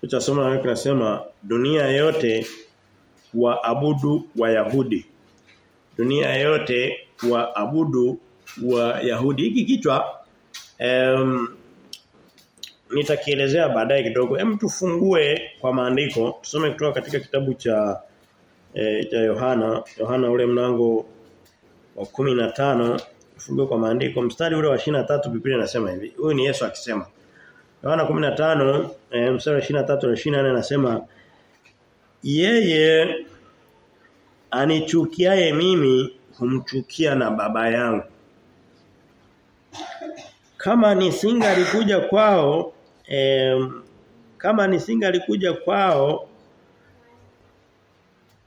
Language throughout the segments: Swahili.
Tutasoma na kinasema dunia yote waabudu Wayahudi. Dunia yote waabudu Wayahudi. Hiki kichwa um, nitakielezea baadaye kidogo. Hem tufungue kwa maandiko. Tusome kutoka katika kitabu cha eh, cha Yohana, Yohana ule mlango wa 15 tufungue kwa maandiko. Mstari ule wa 23 Biblia inasema hivi. Huyu ni Yesu akisema. Yohana 15 eh, mstari wa 23 na 24 anasema yeye anichukiaye mimi humchukia na baba yangu. Kama nisingalikuja kwao eh, kama nisingalikuja kwao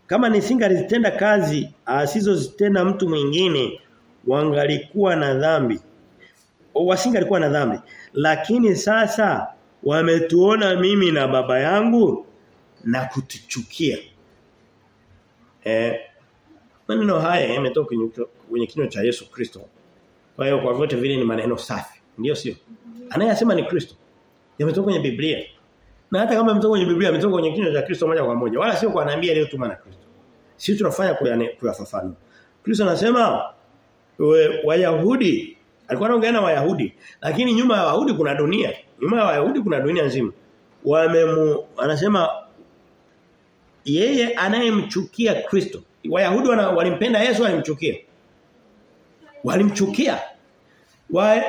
kama nisingalizitenda kazi asizozitenda mtu mwingine wangalikuwa na dhambi wasingalikuwa na dhambi. Lakini sasa wametuona mimi na baba yangu na kutuchukia. Eh maneno haya yametoka kwenye kinywa cha Yesu Kristo. Kwa hiyo kwa vyote vile ni maneno safi. Ndio sio? Anayesema ni Kristo. Yametoka kwenye Biblia. Na hata kama yametoka kwenye Biblia yametoka kwenye kinywa cha Kristo moja kwa moja. Wala sio kwa nabii aliyotuma na Kristo. Sisi tunafanya kuyafafanua. Kristo anasema Wayahudi alikuwa anaongea na Wayahudi. Lakini nyuma ya Wayahudi kuna dunia. Nyuma ya Wayahudi kuna dunia nzima. Wamemu anasema yeye anayemchukia Kristo. Wayahudi walimpenda Yesu walimchukia. Walimchukia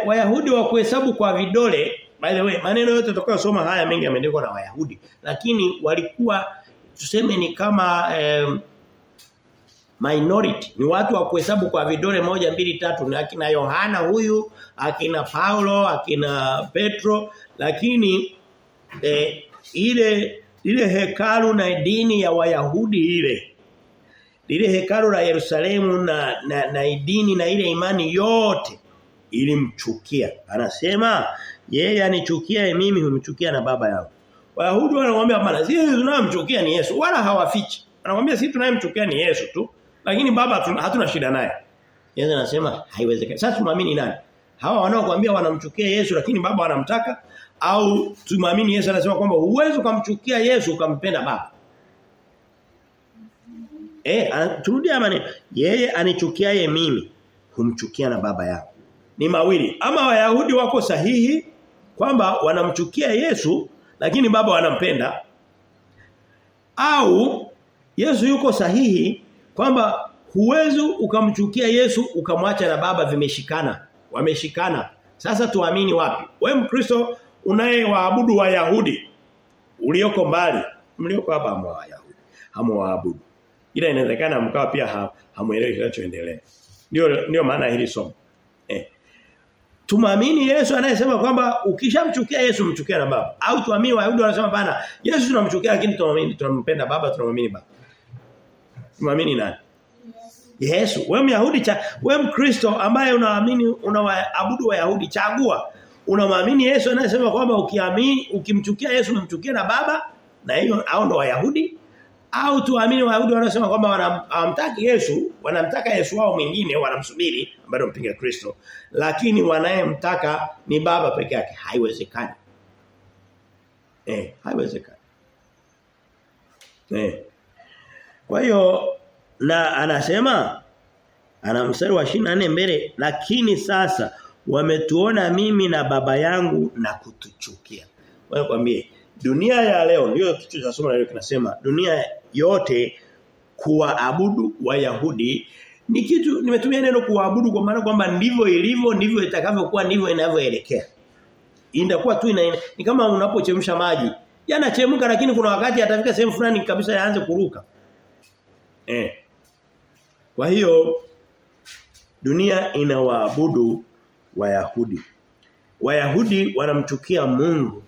Wayahudi wa kuhesabu kwa vidole by the way maneno yote tutakayosoma haya mengi yameandikwa na Wayahudi. Lakini walikuwa tuseme ni kama eh, minority. Ni watu wa kuhesabu kwa vidole moja mbili tatu. Na akina Yohana huyu akina Paulo akina Petro. Lakini eh, ile ile hekalu na dini ya Wayahudi ile ile hekalu la Yerusalemu na, na na dini na ile imani yote ilimchukia. Anasema yeye anichukia mimi humchukia na baba yangu. Wayahudi wanamwambia bana sisi tunayemchukia ni Yesu wala hawafichi. Anamwambia sisi tunayemchukia ni Yesu tu lakini baba hatuna shida naye. Yesu anasema haiwezekani. Sasa tumamini nani? Hawa wanaokuambia wanamchukia Yesu lakini baba wanamtaka au tumamini Yesu anasema kwamba huwezi kumchukia Yesu ukampenda baba. Eh, turudia maneno. Yeye anichukiaye mimi humchukia na baba yako. Ni mawili. Ama Wayahudi wako sahihi kwamba wanamchukia Yesu lakini baba wanampenda au Yesu yuko sahihi kwamba huwezi ukamchukia Yesu ukamwacha na baba vimeshikana wameshikana. Sasa tuamini wapi? Wewe mkristo unayewaabudu wayahudi ulioko mbali mlioko hapa ambao wayahudi hamwaabudu. ila inawezekana mkawa pia ha, hamuelewi kinachoendelea. Ndio ndio maana hili somo. Eh. Tumamini Yesu anayesema kwamba ukishamchukia Yesu mchukia na baba. Au tuamini wayahudi wanasema bana Yesu tunamchukia lakini tunampenda baba tunamwamini baba Tumamini nani? Yesu. Wewe Myahudi cha wewe Mkristo ambaye unaamini unaabudu Wayahudi chagua. Unamwamini Yesu anayesema kwamba ukiamini ukimchukia Yesu unamchukia na baba na hiyo au ndo Wayahudi au tuamini Wayahudi wanaosema kwamba wanamtaki Yesu, wanamtaka Yesu wao mwingine wanamsubiri bado mpinga Kristo lakini wanayemtaka ni baba peke yake haiwezekani. Eh, haiwezekani. Eh. Kwa hiyo na anasema ana mstari wa 24 mbele lakini sasa wametuona mimi na baba yangu na kutuchukia. Wewe kwambie dunia ya leo ndio kitu cha somo leo kinasema dunia yote kuwaabudu Wayahudi ni kitu nimetumia neno kuwaabudu kwa maana kwamba ndivyo ilivyo ndivyo itakavyokuwa ndivyo inavyoelekea. Inakuwa tu ina, ni kama unapochemsha maji. Yanachemka lakini kuna wakati atafika sehemu fulani kabisa yaanze kuruka. Eh. Kwa hiyo dunia inawaabudu Wayahudi. Wayahudi wanamchukia Mungu.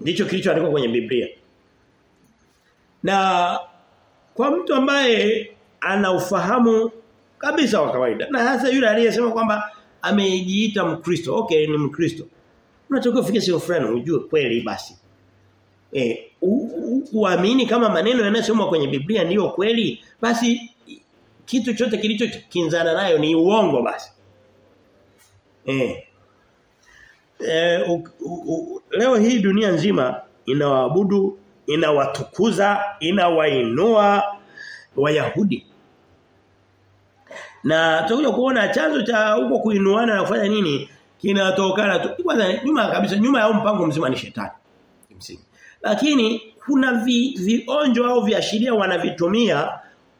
Ndicho kilichoandikwa kwenye Biblia. Na kwa mtu ambaye ana ufahamu kabisa wa kawaida na hasa yule aliyesema kwamba amejiita Mkristo. Okay, ni Mkristo. Unatakiwa ufike sio fulani ujue kweli basi. Eh, uamini kama maneno yanayosomwa kwenye Biblia ndiyo kweli, basi kitu chote kilichokinzana nayo ni uongo basi. Eh. Eh, u, u, u, leo hii dunia nzima inawaabudu, inawatukuza, inawainua Wayahudi. Na tutakuja kuona chanzo cha huko kuinuana na kufanya nini kinatokana tu kwanza nyuma kabisa nyuma ya mpango mzima ni shetani. Kimsingi. Lakini kuna vi, vionjo au viashiria wanavitumia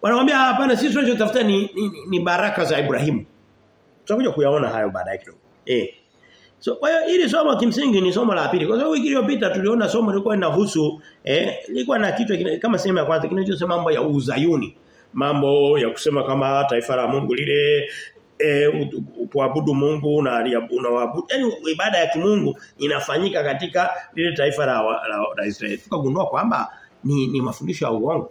wanamwambia hapana sisi tunachotafuta ni, ni, ni baraka za Ibrahimu. Tutakuja kuyaona hayo baadaye kidogo. Eh. So kwa hiyo hili somo kimsingi ni somo la pili. Kwa sababu wiki iliyopita tuliona somo lilikuwa linahusu eh lilikuwa na kitu kama sehemu ya kwanza kinachosema mambo ya uzayuni. Mambo ya kusema kama taifa la Mungu lile eh kuabudu Mungu na unaabudu yani ibada ya kimungu inafanyika katika lile taifa la, la, la Israeli. Tukagundua kwamba ni, ni mafundisho ya uongo.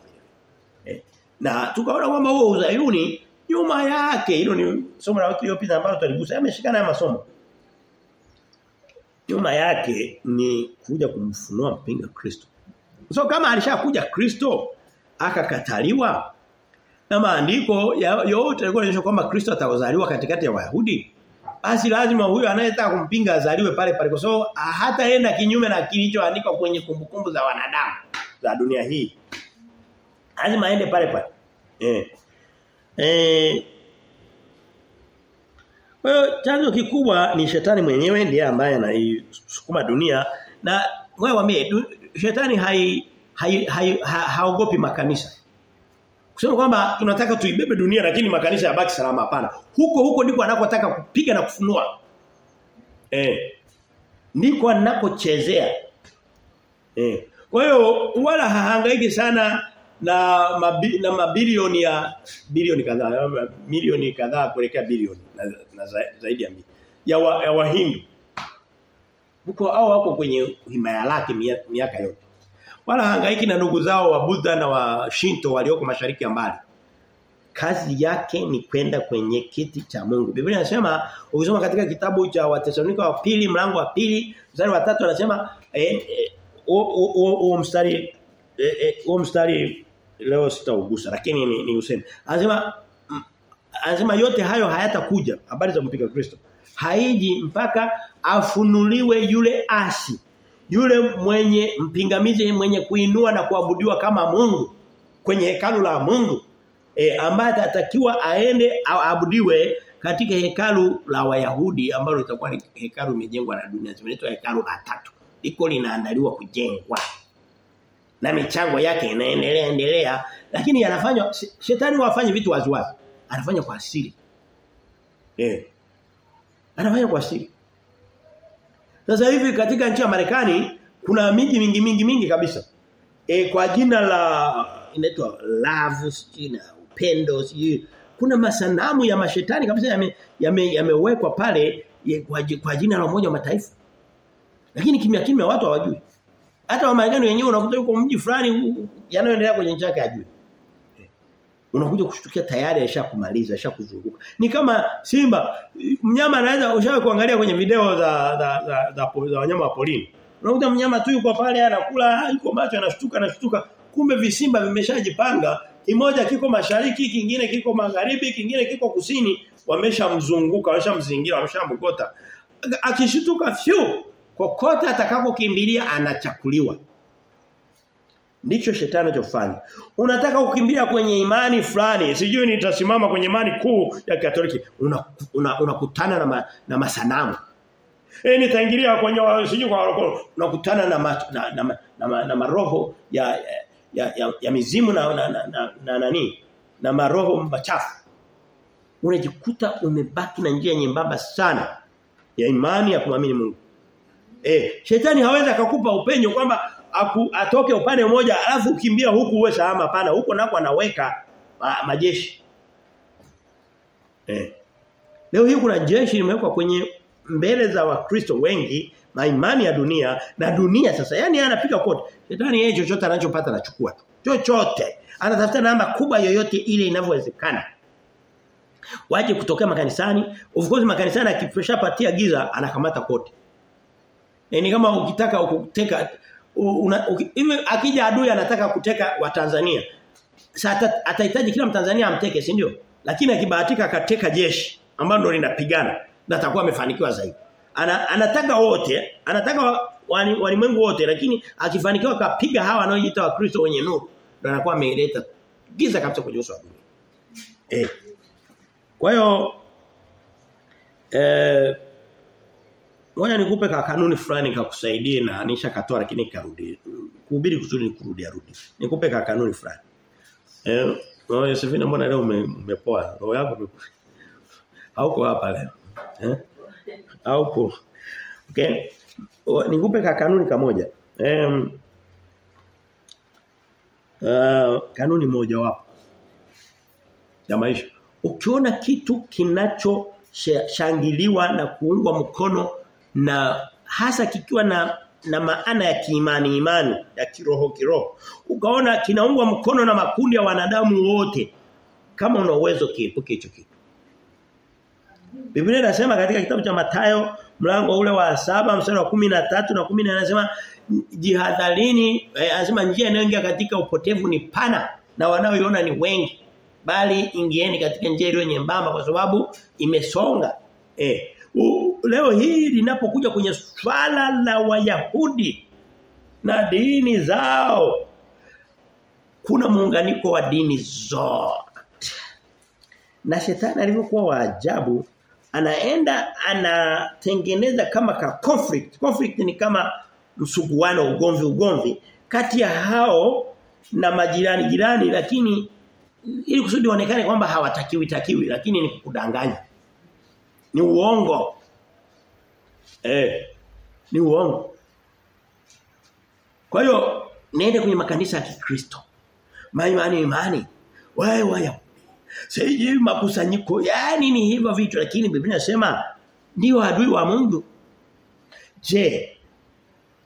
e, na tukaona kwamba huo uzayuni nyuma yake hilo ni somo la wiki iliyopita ambalo tuligusa yameshikana ya masomo nyuma yake ni kuja kumfunua mpinga Kristo. So kama alishakuja Kristo akakataliwa na maandiko yote yalikuwa yanaonyesha kwamba Kristo atazaliwa katikati ya Wayahudi basi lazima huyo anayetaka kumpinga azaliwe pale pale kwa sababu so, hataenda kinyume na kilichoandikwa kwenye kumbukumbu za wanadamu za dunia hii. Lazima aende pale pale. Eh. Eh kwa hiyo chanzo kikubwa ni shetani mwenyewe ndiye ambaye anaisukuma dunia na wewe waambie shetani hai hai, hai ha, haogopi makanisa. Kusema kwamba tunataka tuibebe dunia lakini makanisa yabaki salama hapana. Huko huko ndiko anakotaka kupiga na kufunua. Eh. Ndiko anakochezea. Eh. Kwa hiyo wala hahangaiki sana na mabi, na mabilioni ya bilioni kadhaa milioni kadhaa kuelekea bilioni na, na zaidi ya mbili ya, wa, ya wahindu huko au wako kwenye himaya lake miaka yote wala hangaiki na ndugu zao wa Buddha na wa Shinto walioko mashariki ya mbali kazi yake ni kwenda kwenye kiti cha Mungu Biblia inasema ukisoma katika kitabu cha Watesalonika wa pili mlango wa pili mstari wa tatu anasema eh, eh, mstari eh, eh, mstari leo sitaugusa lakini ni, ni useme. Anasema anasema yote hayo hayatakuja habari za mpiga Kristo. Haiji mpaka afunuliwe yule asi. Yule mwenye mpingamizi mwenye kuinua na kuabudiwa kama Mungu kwenye hekalu la Mungu. E, ambaye atatakiwa aende aabudiwe katika hekalu la Wayahudi ambalo litakuwa ni hekalu limejengwa na dunia. Zinaitwa hekalu la tatu. Liko linaandaliwa kujengwa na michango yake inaendelea endelea lakini yanafanywa shetani wafanye vitu waziwazi anafanya kwa asili eh anafanya kwa asili sasa hivi katika nchi ya Marekani kuna miji mingi mingi mingi kabisa. E, kwa jina la inaitwa love na upendo sijui. Kuna masanamu ya mashetani kabisa yamewekwa yame, yame pale kwa, kwa jina la umoja wa mataifa. Lakini kimya kimya watu hawajui. Hata wa Marekani wenyewe unakuta yuko mji fulani yanayoendelea kwenye nchi yake ajui. Unakuja kushtukia tayari ashakumaliza, ashakuzunguka. Ni kama simba, mnyama anaweza ushawahi kuangalia kwenye video za za za, za, za, wanyama wa porini. Unakuta mnyama tu yuko pale anakula, yuko macho anashtuka anashtuka, kumbe visimba vimeshajipanga, kimoja kiko mashariki, kingine kiko magharibi, kingine kiko kusini, wameshamzunguka, wameshamzingira, wameshamgota. Akishtuka fyu kokote atakapokimbilia anachakuliwa. Ndicho shetani anachofanya. Unataka kukimbia kwenye imani fulani, sijui nitasimama kwenye imani kuu ya Katoliki, unakutana una, una na ma, na masanamu. Eh nitaingilia kwenye sijui kwa roho, unakutana na na, na, na, na, na maroho ya ya, ya, ya mizimu na na, na, na, na nani? Na maroho machafu. Unajikuta umebaki na njia nyembamba sana ya imani ya kumwamini Mungu. Eh, shetani hawezi akakupa upenyo kwamba atoke upande mmoja alafu ukimbia huku uwe salama pana huko nako anaweka ma, majeshi. Eh. Leo hii kuna jeshi limewekwa kwenye mbele za wakristo wengi maimani ya dunia na dunia sasa yani anapiga kote. Shetani yeye chochote anachopata anachukua tu. Chochote. Anatafuta namba kubwa yoyote ile inavyowezekana. Waje kutokea makanisani, of course makanisani akipeshapatia giza anakamata kote. E, ni kama ukitaka hivi akija adui anataka kuteka Watanzania. Sasa atahitaji kila Mtanzania amteke, si ndio? Lakini akibahatika akateka jeshi ambalo ndo linapigana na atakuwa amefanikiwa zaidi. ana, anataka wote, anataka walimwengu wote lakini akifanikiwa kapiga hawa wanaojiita wakristo wenye nuru ndio anakuwa ameleta giza kabisa kwenye uso wa dunia. Eh. Kwa hiyo eh Ngoja nikupe ka kanuni fulani kakusaidie na anisha katoa lakini karudi. Kuhubiri kuzuri ni kurudia rudi. Nikupe ka kanuni fulani. Eh, wewe Yosefina mbona leo umepoa? Roho yako hauko hapa leo. Eh? Hauko. Okay. Nikupe ka kanuni kamoja. Eh uh, kanuni moja wapo ya maisha. Ukiona kitu kinacho shangiliwa na kuungwa mkono na hasa kikiwa na na maana ya kiimani imani ya kiroho kiroho. Ukaona kinaungwa mkono na makundi ya wanadamu wote kama una uwezo kiepuke hicho kitu. Biblia inasema katika kitabu cha Mathayo mlango ule wa saba mstari wa kumi na tatu na kumi anasema jihadharini eh, anasema njia inayoingia katika upotevu ni pana na wanaoiona ni wengi bali ingieni katika njia iliyo nyembamba kwa sababu imesonga. Eh leo hii linapokuja kwenye swala la Wayahudi na dini zao kuna muunganiko wa dini zote. Na shetani alivyokuwa wa ajabu anaenda anatengeneza kama ka conflict. Conflict ni kama msuguano ugomvi ugomvi kati ya hao na majirani jirani lakini ili kusudi onekane kwamba hawatakiwi takiwi lakini ni kudanganya ni uongo eh ni uongo. Kwa hiyo niende kwenye makanisa ya Kikristo. Maimani imani wewe waya siji makusanyiko. Yani ni hivyo vitu lakini Biblia inasema ndio adui wa Mungu. Je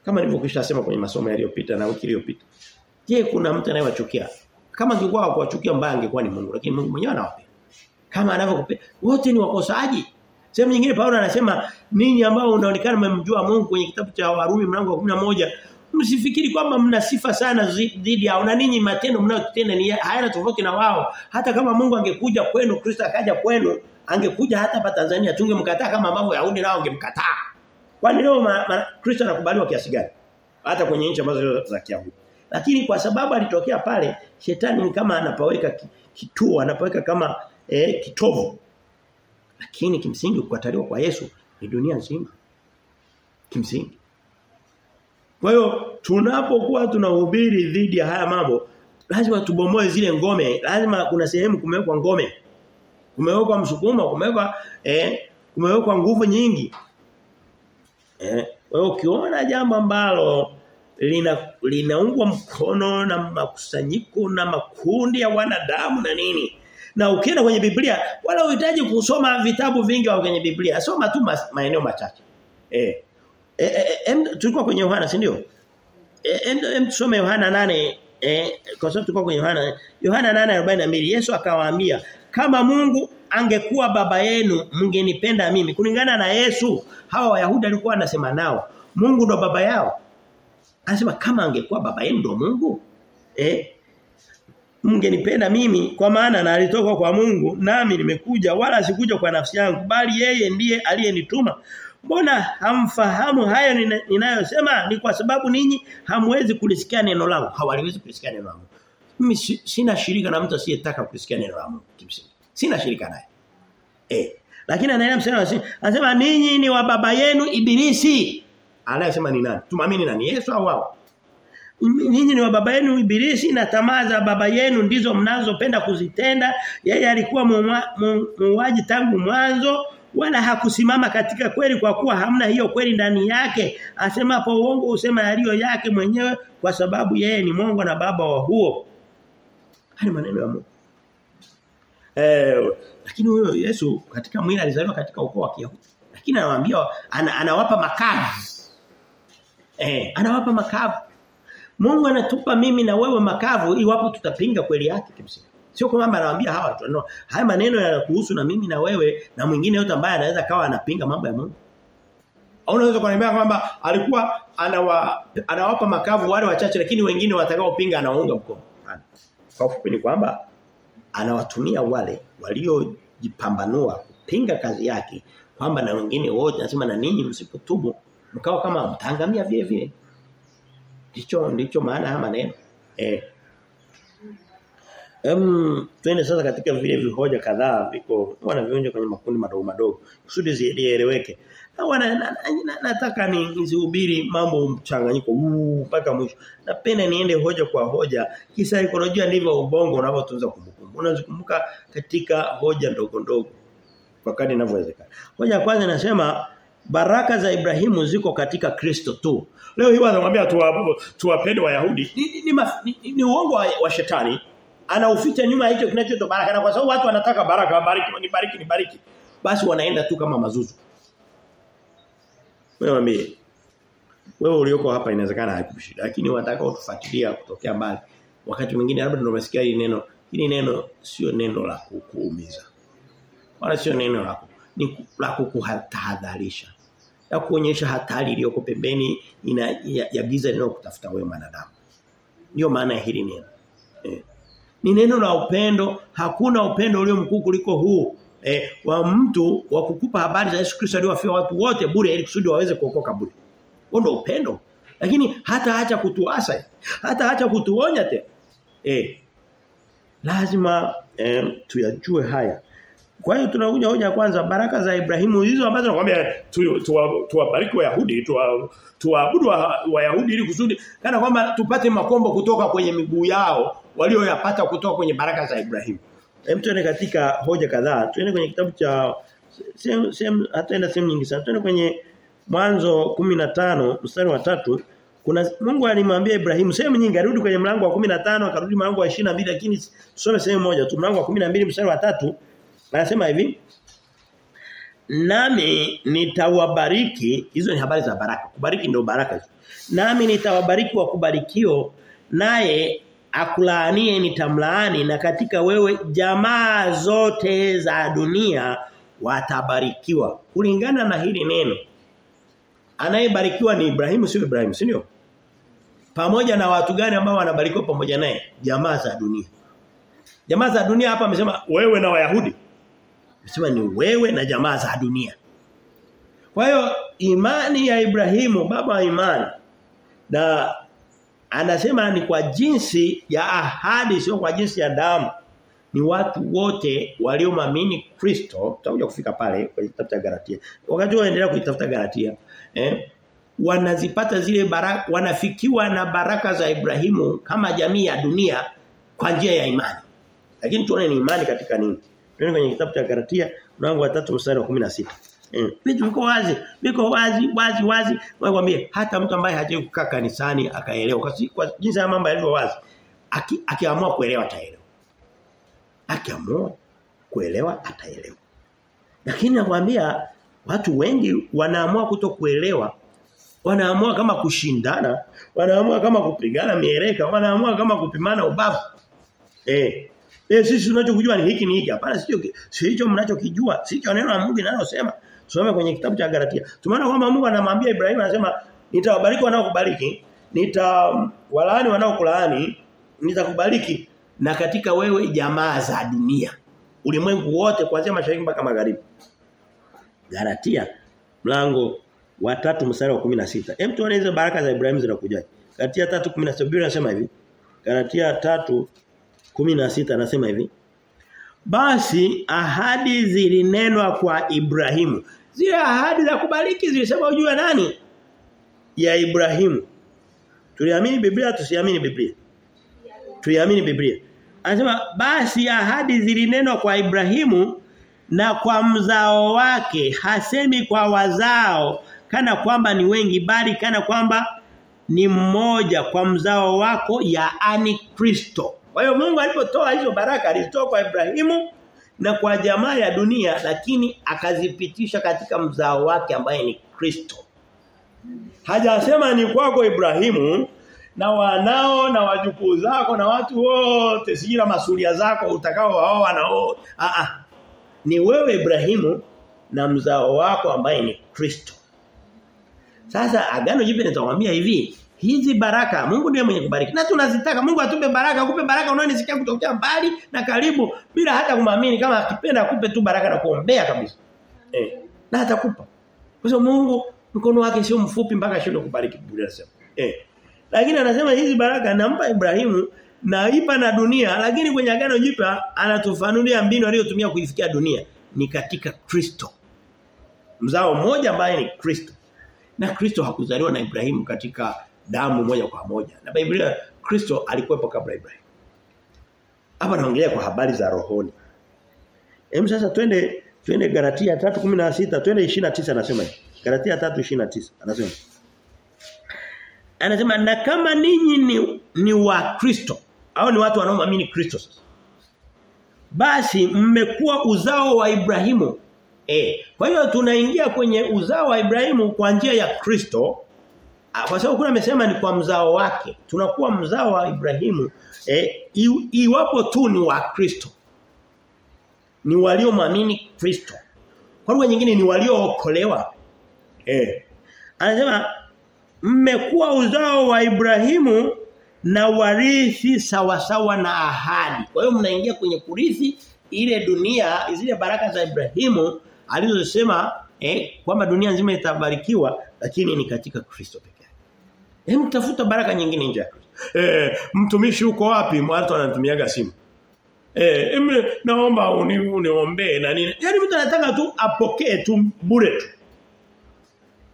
kama nilivyokwisha sema kwenye masomo yaliyopita na wiki iliyopita je kuna mtu anayewachukia? Kama angekuwa kuwachukia mbaya angekuwa ni Mungu lakini Mungu mwenyewe anawapenda kama anavyokupenda wote ni wakosaji Sehemu nyingine Paulo anasema ninyi ambao unaonekana mmemjua Mungu kwenye kitabu cha Warumi mlango wa 11 msifikiri kwamba mna sifa sana dhidi yao na ninyi matendo mnayotenda ni hayana tofauti na wao. Hata kama Mungu angekuja kwenu Kristo akaja kwenu angekuja hata hapa Tanzania tungemkataa kama ambavyo Yahudi nao wangemkataa. Kwani leo Kristo anakubaliwa kiasi gani? Hata kwenye nchi ambazo za Kiyahudi. Lakini kwa sababu alitokea pale shetani ni kama anapaweka kituo anapaweka kama eh, kitovu lakini kimsingi kukataliwa kwa Yesu ni dunia nzima. Kimsingi. Kwa hiyo tunapokuwa tunahubiri dhidi ya haya mambo lazima tubomoe zile ngome. Lazima kuna sehemu kumewekwa ngome. Kumewekwa msukumo, kumewekwa eh kumewekwa nguvu nyingi. Eh hiyo ukiona jambo ambalo lina linaungwa mkono na makusanyiko na makundi ya wanadamu na nini na ukienda kwenye Biblia wala uhitaji kusoma vitabu vingi au kwenye Biblia. Soma tu maeneo machache. Eh. E, e, e, tulikuwa kwenye Yohana, si ndio? Eh em tusome Yohana 8 eh kwa sababu tulikuwa kwenye Yohana Yohana 8:42 Yesu akawaambia kama Mungu angekuwa baba yenu mngenipenda mimi. Kulingana na Yesu hawa Wayahudi walikuwa wanasema nao Mungu ndo baba yao. Anasema kama angekuwa baba yenu ndo Mungu eh mngenipenda mimi kwa maana na alitoka kwa Mungu nami nimekuja wala sikuja kwa nafsi yangu bali yeye ndiye aliyenituma. Mbona hamfahamu hayo ninayosema? Ni kwa sababu ninyi hamwezi kulisikia neno langu. Hawaliwezi kulisikia neno langu. Mimi sina shirika na mtu asiyetaka kulisikia neno langu kimsingi. Sina shirika naye. Eh lakini anaelewa msema anasema ninyi ni wa baba yenu ibilisi. Anayesema ni nani? Tumamini nani? Yesu au wao Ninyi ni wa baba yenu ibilisi na tamaa za baba yenu ndizo mnazopenda kuzitenda. Yeye alikuwa muuaji tangu mwanzo wala hakusimama katika kweli kwa kuwa hamna hiyo kweli ndani yake. Asemapo uongo usema yaliyo yake mwenyewe kwa sababu yeye ni Mungu na baba wa huo. hani maneno ya Mungu. Eh lakini huyo Yesu katika mwili alizaliwa katika ukoo wa Kiyahudi. Lakini anawaambia ana, anawapa makavu. Eh anawapa makavu. Mungu anatupa mimi na wewe makavu iwapo tutapinga kweli yake kimsingi. Sio kwamba anawaambia hawa watu no. Haya maneno yanakuhusu na mimi na wewe na mwingine yote ambaye anaweza kawa anapinga mambo ya Mungu. Au unaweza kuniambia kwamba alikuwa anawa, anawapa makavu wale wachache lakini wengine watakaopinga anaunga mkono. Kwa ufupi ni kwamba anawatumia wale waliojipambanua kupinga kazi yake kwamba na wengine wote nasema na ninyi msipotubu mkao kama mtangamia vile vile. Ndicho ndicho maana ya maneno. Eh. Em twende sasa katika vile vihoja kadhaa viko wanavionja kwenye makundi madogo madogo kusudi zieleweke. Na wana na, na, na, nataka ni nizihubiri mambo mchanganyiko mpaka mwisho. Napenda niende hoja kwa hoja. Kisaikolojia ndivyo ubongo unavyotunza kumbukumbu. Unazikumbuka katika hoja ndogo ndogo kwa kadri inavyowezekana. Hoja ya kwanza inasema baraka za Ibrahimu ziko katika Kristo tu. Leo hii wanamwambia tuwapende Wayahudi. Ni, ni, ni, ni, ni uongo wa, shetani. Anauficha nyuma hicho kinachoitwa baraka na kwa sababu watu wanataka baraka, bariki, nibariki, nibariki. Basi wanaenda tu kama mazuzu. Wewe mimi. Wewe ulioko hapa inawezekana haikushida lakini wataka utufuatilia kutokea mbali. Wakati mwingine labda ndio umesikia hili neno. Hili neno sio neno la kukuumiza. Wala sio neno la ni la kukutahadharisha. Ya kuonyesha hatari iliyoko pembeni ina ya, ya giza linalokutafuta wewe mwanadamu. Ndio maana ya hili neno. Eh. Ni neno la upendo, hakuna upendo ulio mkuu kuliko huu. Eh, wa mtu wa kukupa habari za Yesu Kristo aliyowafia watu wote bure ili kusudi waweze kuokoka bure. Huo ndio upendo. Lakini hata acha kutuasa, hata acha kutuonya tena. Eh. Lazima eh, tuyajue haya. Kwa hiyo tunakuja hoja kwanza baraka za Ibrahimu hizo ambazo nakwambia tuwabariki tu, Wayahudi tuwaabudu Wayahudi ili kusudi kana kwamba tupate makombo kutoka kwenye miguu yao walioyapata kutoka kwenye baraka za Ibrahimu. Hem tuende katika hoja kadhaa. Tuende kwenye kitabu cha sehemu sehemu hataenda sehemu nyingi sana. Tuende kwenye Mwanzo 15 mstari wa tatu kuna Mungu alimwambia Ibrahimu sehemu nyingi arudi kwenye mlango wa 15 akarudi mlango wa 22 lakini tusome sehemu moja tu mlango wa 12 mstari wa tatu Anasema hivi Nami nitawabariki hizo ni habari za baraka. Kubariki ndio baraka. Nami nitawabariki wa kubarikio naye akulaanie nitamlaani na katika wewe jamaa zote za dunia watabarikiwa. Kulingana na hili neno anayebarikiwa ni Ibrahimu sio Ibrahimu, si ndio? Pamoja na watu gani ambao wanabarikiwa pamoja naye? Jamaa za dunia. Jamaa za dunia hapa amesema wewe na Wayahudi. Amesema ni wewe na jamaa za dunia. Kwa hiyo imani ya Ibrahimu baba wa imani na anasema ni kwa jinsi ya ahadi sio kwa jinsi ya damu. Ni watu wote waliomwamini Kristo. Tutakuja kufika pale kitabu Galatia. Wakati waendelea kuitafuta Galatia eh wanazipata zile baraka wanafikiwa na baraka za Ibrahimu kama jamii ya dunia kwa njia ya imani. Lakini tuone ni imani katika nini tuone kwenye kitabu cha Galatia mlango wa 3 mstari wa 16 Eh, vitu wazi, viko wazi, wazi, wazi. Nakwambia hata mtu ambaye hajawahi kukaa kanisani akaelewa kwa, kwa jinsi ya mambo yalivyo wazi. Aki, akiamua kuelewa ataelewa. Akiamua kuelewa ataelewa. Lakini nakwambia watu wengi wanaamua kutokuelewa. Wanaamua kama kushindana, wanaamua kama kupigana mieleka, wanaamua kama kupimana ubavu. Eh, Eh sisi tunachokujua ni hiki ni hiki. Hapana sio sio hicho mnachokijua. Sio neno la Mungu linalosema. Tusome kwenye kitabu cha Galatia. Tumeona kwamba Mungu anamwambia Ibrahimu anasema nitawabariki wanaokubariki, nitawalaani wanaokulaani, nitakubariki na katika wewe jamaa za dunia. Ulimwengu wote kuanzia mashariki mpaka magharibi. Galatia mlango wa 3 mstari wa 16. Hem tuone hizo baraka za Ibrahimu zinakujaje. Galatia 3:16 Biblia inasema hivi. Galatia 3 16 anasema hivi. Basi ahadi zilinenwa kwa Ibrahimu. Zile ahadi za kubariki zilisema ujue nani? Ya Ibrahimu. Tuliamini Biblia tusiamini Biblia. Tuiamini Biblia. Anasema basi ahadi zilinenwa kwa Ibrahimu na kwa mzao wake hasemi kwa wazao kana kwamba ni wengi bali kana kwamba ni mmoja kwa mzao wako yaani Kristo. Kwa hiyo Mungu alipotoa hizo baraka alizitoa kwa Ibrahimu na kwa jamaa ya dunia lakini akazipitisha katika mzao wake ambaye ni Kristo. Hajasema ni kwako Ibrahimu na wanao na wajukuu zako na watu wote sijira masulia zako utakao wao nao a a ni wewe Ibrahimu na mzao wako ambaye ni Kristo. Sasa agano jipya nitakwambia hivi hizi baraka Mungu ndiye mwenye kubariki. Na tunazitaka Mungu atupe baraka, akupe baraka unaonisikia kutokea mbali na karibu bila hata kumwamini kama akipenda akupe tu baraka na kuombea kabisa. Eh. na atakupa. Kwa sababu Mungu mkono wake sio mfupi mpaka ashinde kubariki Biblia inasema. Eh. Lakini anasema hizi baraka nampa Ibrahimu na ipa na dunia lakini kwenye agano jipya anatufanulia mbinu aliyotumia kuifikia dunia ni katika Kristo. Mzao mmoja ambaye ni Kristo. Na Kristo hakuzaliwa na Ibrahimu katika damu moja kwa moja. Na Biblia Kristo alikuwepo kabla Ibrahimu. Hapa naongelea kwa habari za rohoni. Hem sasa twende twende Galatia 3:16 twende 29 anasema hivi. Galatia 3:29 anasema Anasema na kama ninyi ni, ni wa Kristo au ni watu wanaoamini Kristo sasa. Basi mmekuwa uzao wa Ibrahimu. Eh, kwa hiyo tunaingia kwenye uzao wa Ibrahimu kwa njia ya Kristo. Kwa sababu kuna amesema ni kwa mzao wake. Tunakuwa mzao wa Ibrahimu eh, iwapo tu ni wa Kristo. Ni waliomwamini Kristo. Kwa lugha nyingine ni waliookolewa. Eh. Anasema mmekuwa uzao wa Ibrahimu na warithi sawasawa na ahadi. Kwa hiyo mnaingia kwenye kurithi ile dunia, zile baraka za Ibrahimu alizosema eh kwamba dunia nzima itabarikiwa lakini ni katika Kristo pekee. Hem tafuta baraka nyingine nje. Eh mtumishi uko wapi? Watu anatumiaga simu. Eh eme, naomba uni, na nini. Yaani mtu anataka tu apokee tu bure tu.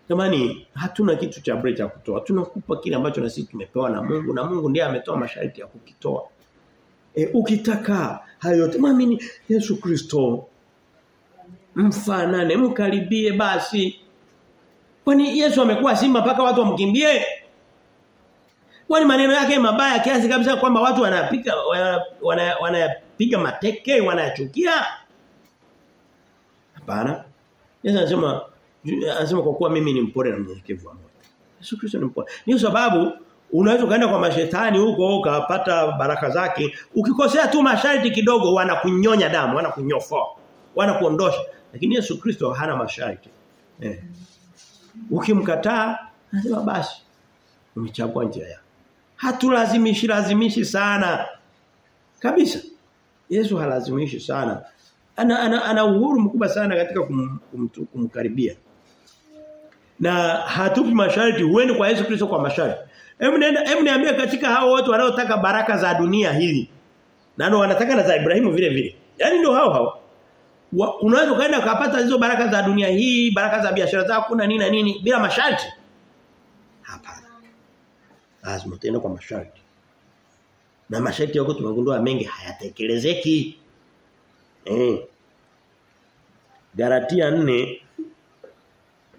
Jamani hatuna kitu cha bure cha kutoa. Tunakupa kile ambacho na sisi tumepewa na Mungu na Mungu ndiye ametoa masharti ya kukitoa. E, ukitaka hayo yote mwamini Yesu Kristo. Mfanane, mkaribie basi. Kwani Yesu amekuwa simba mpaka watu wamkimbie? Kwani maneno yake mabaya kiasi kabisa kwamba watu wanapiga wanayapiga wana, wana mateke, wanayachukia? Hapana. Yesu anasema anasema kwa kuwa mimi ni mpole na mnyenyekevu wa moyo. Yesu Kristo ni mpole. Ni sababu unaweza kaenda kwa mashetani huko ukapata baraka zake, ukikosea tu masharti kidogo wanakunyonya damu, wanakunyofa wanakuondosha. Lakini Yesu Kristo hana masharti. Eh. Ukimkataa anasema basi umechagua njia yako. Hatulazimishi lazimishi sana. Kabisa. Yesu halazimishi sana. Ana, ana, ana uhuru mkubwa sana katika kum, kum, kumkaribia. Na hatupi masharti uende kwa Yesu Kristo kwa masharti. Hebu nenda hebu niambie katika hao watu wanaotaka baraka za dunia hili. Na ndio wanataka na za Ibrahimu vile vile. Yaani ndio hao hao. Unaweza kaenda ukapata hizo baraka za dunia hii, baraka za biashara zako na nini na nini bila masharti. Lazima tena kwa masharti. Na masharti yako tumegundua mengi hayatekelezeki. Eh. Galatia 4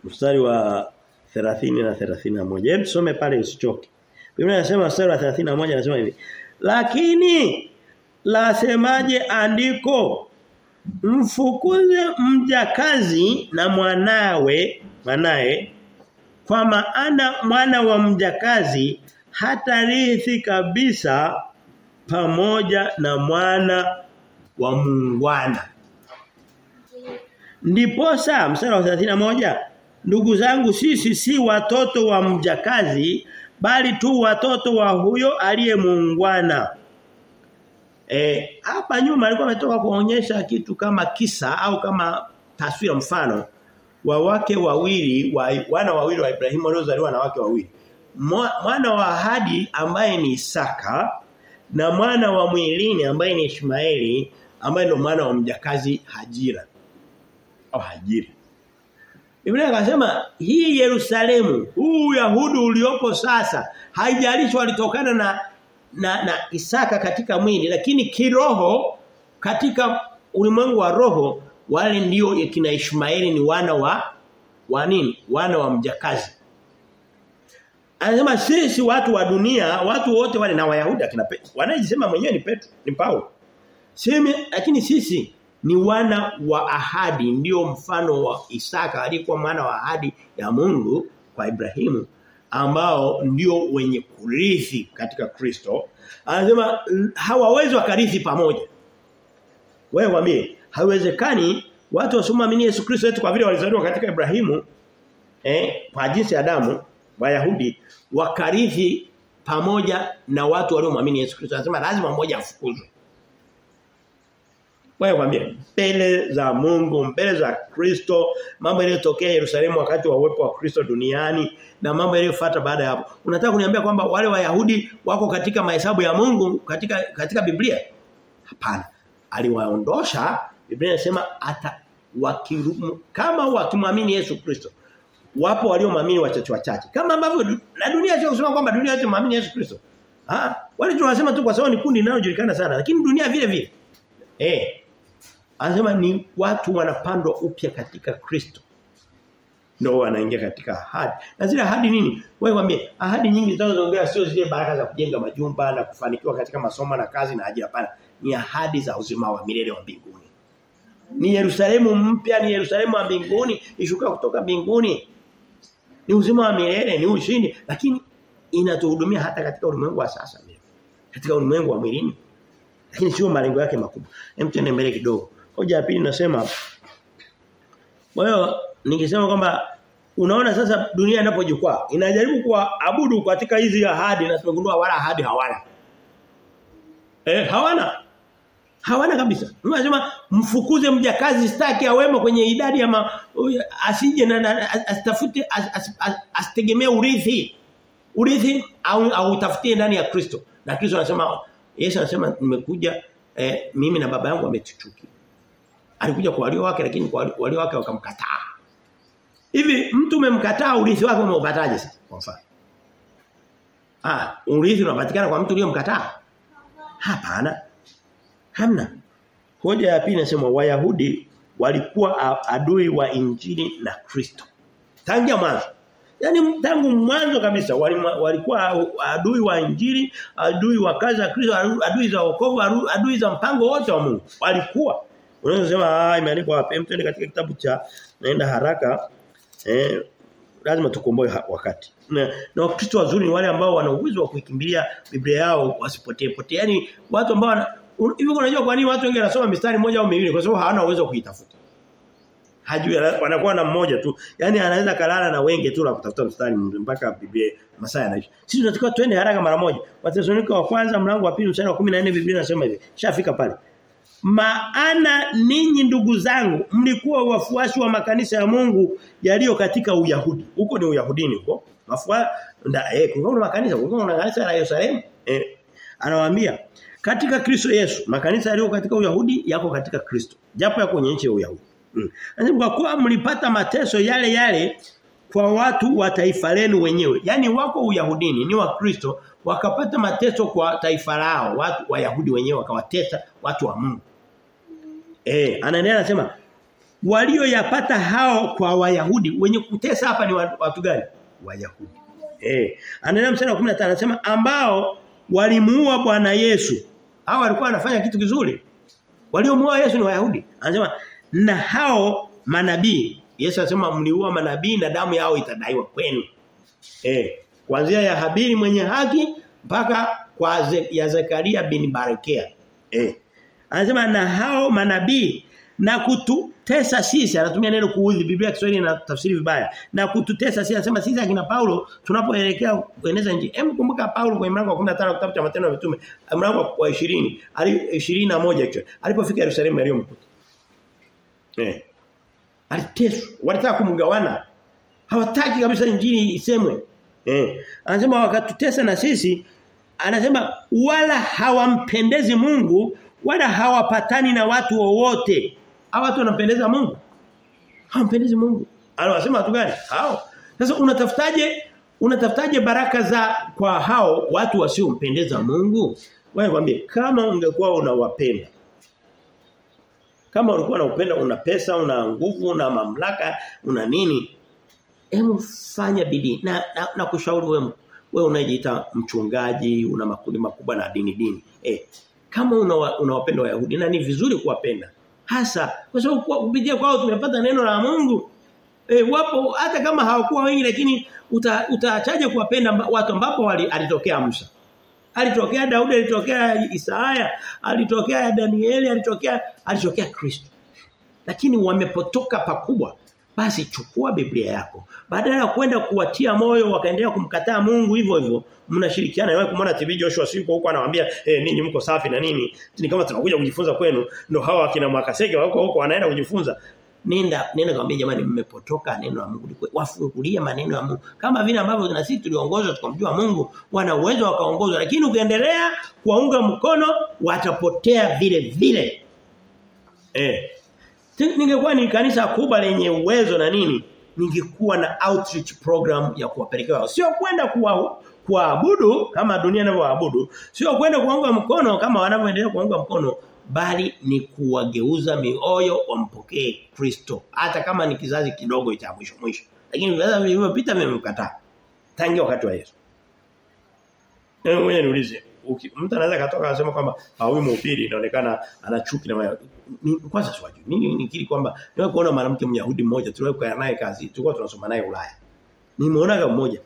mstari wa 30 na 31. Hebu tusome pale usichoke. Biblia inasema mstari wa 31 anasema hivi. Lakini lasemaje andiko mfukuze mjakazi na mwanawe mwanae kwa maana mwana wa mjakazi hatarithi kabisa pamoja na mwana wa muungwana. Ndiposa mstari wa 31 ndugu zangu sisi si watoto wa mjakazi bali tu watoto wa huyo aliyemuungwana. Eh hapa nyuma alikuwa ametoka kuonyesha kitu kama kisa au kama taswira mfano wa wake wawili wa, wana wawili wa Ibrahimu waliozaliwa na wake wawili. Mwana wa ahadi ambaye ni Isaka na mwana wa mwilini ambaye ni Ishmaeli ambaye ndio mwana wa mjakazi Hajira au Hajira Biblia inasema hii Yerusalemu, huu Yahudi uliopo sasa, haijalishi walitokana na na na Isaka katika mwili lakini kiroho katika ulimwengu wa roho wale ndio kina Ishmaeli ni wana wa wa nini? Wana wa mjakazi. Anasema sisi watu wa dunia, watu wote wale na Wayahudi akina Petro. wanajisema mwenyewe ni Petro, ni Paulo. Sema lakini sisi ni wana wa ahadi ndio mfano wa Isaka alikuwa mwana wa ahadi ya Mungu kwa Ibrahimu ambao ndio wenye kurithi katika Kristo. Anasema hawawezi wakarithi pamoja. Wewe waambie haiwezekani watu wasimwamini Yesu Kristo wetu kwa vile walizaliwa katika Ibrahimu eh kwa jinsi ya damu Wayahudi wakarithi pamoja na watu waliomwamini Yesu Kristo. Anasema lazima mmoja afukuzwe. Wewe kwambie mbele za Mungu, mbele za Kristo, mambo yaliyotokea Yerusalemu wakati wa uwepo wa Kristo duniani na mambo yaliyofuata baada ya hapo. Unataka kuniambia kwamba wale Wayahudi wako katika mahesabu ya Mungu katika katika Biblia? Hapana. Aliwaondosha Biblia inasema hata wakirumu kama wakimwamini Yesu Kristo. Wapo waliomwamini wachache wachache. Kama ambavyo na dunia sio kusema kwamba dunia yote muamini Yesu Kristo. Ah, wale tunasema tu kwa sababu ni kundi linalojulikana sana, lakini dunia vile vile. Eh. Anasema ni watu wanapandwa upya katika Kristo. Ndio wanaingia katika ahadi. Na zile ahadi nini? Wewe mwambie, ahadi nyingi zinazoongea sio zile baraka za kujenga majumba na kufanikiwa katika masomo na kazi na ajira hapana. Ni ahadi za uzima wa milele wa mbinguni. Ni Yerusalemu mpya, ni Yerusalemu wa mbinguni, ishuka kutoka mbinguni. Ni uzima wa milele, ni ushindi, lakini inatuhudumia hata katika ulimwengu wa sasa Katika ulimwengu wa mwilini. Lakini sio malengo yake makubwa. Hem tuende mbele kidogo. Hoja ya pili nasema kwa hiyo ningesema kwamba unaona sasa dunia inapojikwaa inajaribu kuabudu katika hizi ahadi na tumegundua wala ahadi hawana. Eh hawana. Hawana kabisa. Unasema mfukuze mjakazi staki awemo kwenye idadi ya asije na asitafute asitegemee urithi. Urithi au au utafutie ndani ya Kristo. Na Kristo anasema Yesu anasema nimekuja eh, mimi na baba yangu ametuchuki. Alikuja kwa walio wake lakini kwa walio wake wakamkataa. Hivi mtu umemkataa urithi wake umeupataje sasa kwa mfano? Ah, urithi unapatikana kwa mtu uliyomkataa? Hapana. Hamna. Hoja ya pili inasema Wayahudi walikuwa adui wa Injili na Kristo. Tangia mwanzo. Yaani tangu mwanzo kabisa walikuwa adui wa Injili, adui wa kazi ya Kristo, adui za wokovu, adui za mpango wote wa Mungu. Walikuwa. Unaweza kusema ah imeandikwa wapi? Mtende katika kitabu cha naenda haraka eh lazima tukomboe wakati. Na, na wakristo wazuri ni wale ambao wana uwezo wa kuikimbilia Biblia yao wasipotee potee. Yaani watu ambao hivi unajua kwa nini watu wengi wanasoma mistari moja au miwili kwa sababu hawana uwezo kuitafuta. Hajui wanakuwa na mmoja tu. Yaani anaweza kalala na wengi tu la kutafuta mstari mpaka Biblia masaa yanaisha. Sisi tunatakiwa twende haraka mara moja. Wathesalonike wa kwanza mlango wa pili mstari wa 14 Biblia inasema hivi. Shafika pale. Maana ninyi ndugu zangu mlikuwa wafuasi wa makanisa ya Mungu yaliyo katika Uyahudi. Huko ni Uyahudini huko. Mafua eh kuna makanisa, kuna kanisa la Yerusalemu. Eh anawaambia katika Kristo Yesu makanisa yaliyo katika Uyahudi yako katika Kristo. Japo yako kwenye nchi ya Uyahudi. Mm. Kwa kuwa mlipata mateso yale yale kwa watu wa taifa lenu wenyewe. yani wako Uyahudini ni wa Kristo wakapata mateso kwa taifa lao, watu Wayahudi wenyewe wakawatesa watu wa Mungu. Eh, anaendelea anasema walioyapata hao kwa Wayahudi wenye kutesa hapa ni watu gani? Wayahudi. Eh, anaendelea mstari wa 15 anasema ambao walimuua Bwana Yesu. Hao walikuwa wanafanya kitu kizuri. Waliomuua Yesu ni Wayahudi. Anasema na hao manabii. Yesu anasema mliua manabii na damu yao itadaiwa kwenu. Eh, kuanzia ya Habili mwenye haki mpaka kwa ze, ya Zekaria bin Barekea. Eh. Anasema na hao manabii na kututesa sisi anatumia neno kuudhi. Biblia ya Kiswahili inatafsiri vibaya. Na kututesa sisi anasema sisi akina Paulo tunapoelekea kueneza njia hebu kumbuka Paulo kwenye mlango wa 15 kitabu cha matendo ya mitume mlango wa 20 ali 21 actually alipofika Yerusalemu aliyomkuta eh. Aliteswa. Walitaka kumgawana hawataki kabisa injili isemwe. Eh. Anasema wakatutesa na sisi anasema wala hawampendezi Mungu wala hawapatani na watu wowote. Hawa watu wanampendeza Mungu? Hawampendezi Mungu. Anasema watu gani? Hao. Sasa unatafutaje unatafutaje baraka za kwa hao watu wasiompendeza Mungu? Wewe kwambie kama ungekuwa unawapenda. Kama ulikuwa unapenda una pesa, una nguvu, una mamlaka, una nini? Hebu fanya bidii. Na, na, na kushauri wewe wewe unajiita mchungaji, una makundi makubwa na dini dini. Eh, kama unawapenda una Wayahudi na ni vizuri kuwapenda hasa kwa sababu kupitia kwao tumepata neno la Mungu. E, wapo hata kama hawakuwa wengi lakini utaachaje uta kuwapenda watu ambapo alitokea Musa? Alitokea Daudi alitokea Isaya alitokea Danieli alitokea alitokea Kristo. Lakini wamepotoka pakubwa basi chukua Biblia yako. Badala ya kwenda kuwatia moyo wakaendelea kumkataa Mungu hivyo hivyo, mnashirikiana wewe kumwona TV Joshua siku huko anawaambia eh, ninyi mko safi na nini? Ni kama tunakuja kujifunza kwenu. Ndio hawa akina Mwakasege wako huko wanaenda kujifunza. Nenda nenda kaambia jamani mmepotoka neno la Mungu. Wafungulie maneno ya Mungu. Kama vile ambavyo na sisi tuliongozwa tukamjua Mungu, wana uwezo wakaongozwa lakini ukiendelea kuwaunga mkono watapotea vile vile. Eh. Ningekuwa ni kanisa kubwa lenye uwezo na nini, ningekuwa na outreach program ya kuwapelekea wao. Sio kwenda kuwa kuabudu kama dunia inavyoabudu, sio kwenda kuunga mkono kama wanavyoendelea kuunga mkono, bali ni kuwageuza mioyo wampokee Kristo. Hata kama ni kizazi kidogo cha mwisho mwisho. Lakini vizazi vilivyopita vimemkataa. Tangia wakati wa Yesu. Ngoja niulize. Mtu anaweza katoka anasema kwamba huyu mhubiri inaonekana ana chuki na kwanza siwaju. Mimi nikiri kwamba niwe kuona mwanamke Myahudi mmoja tuliwe naye kazi. Tulikuwa tunasoma naye Ulaya. nimeona kama mmoja.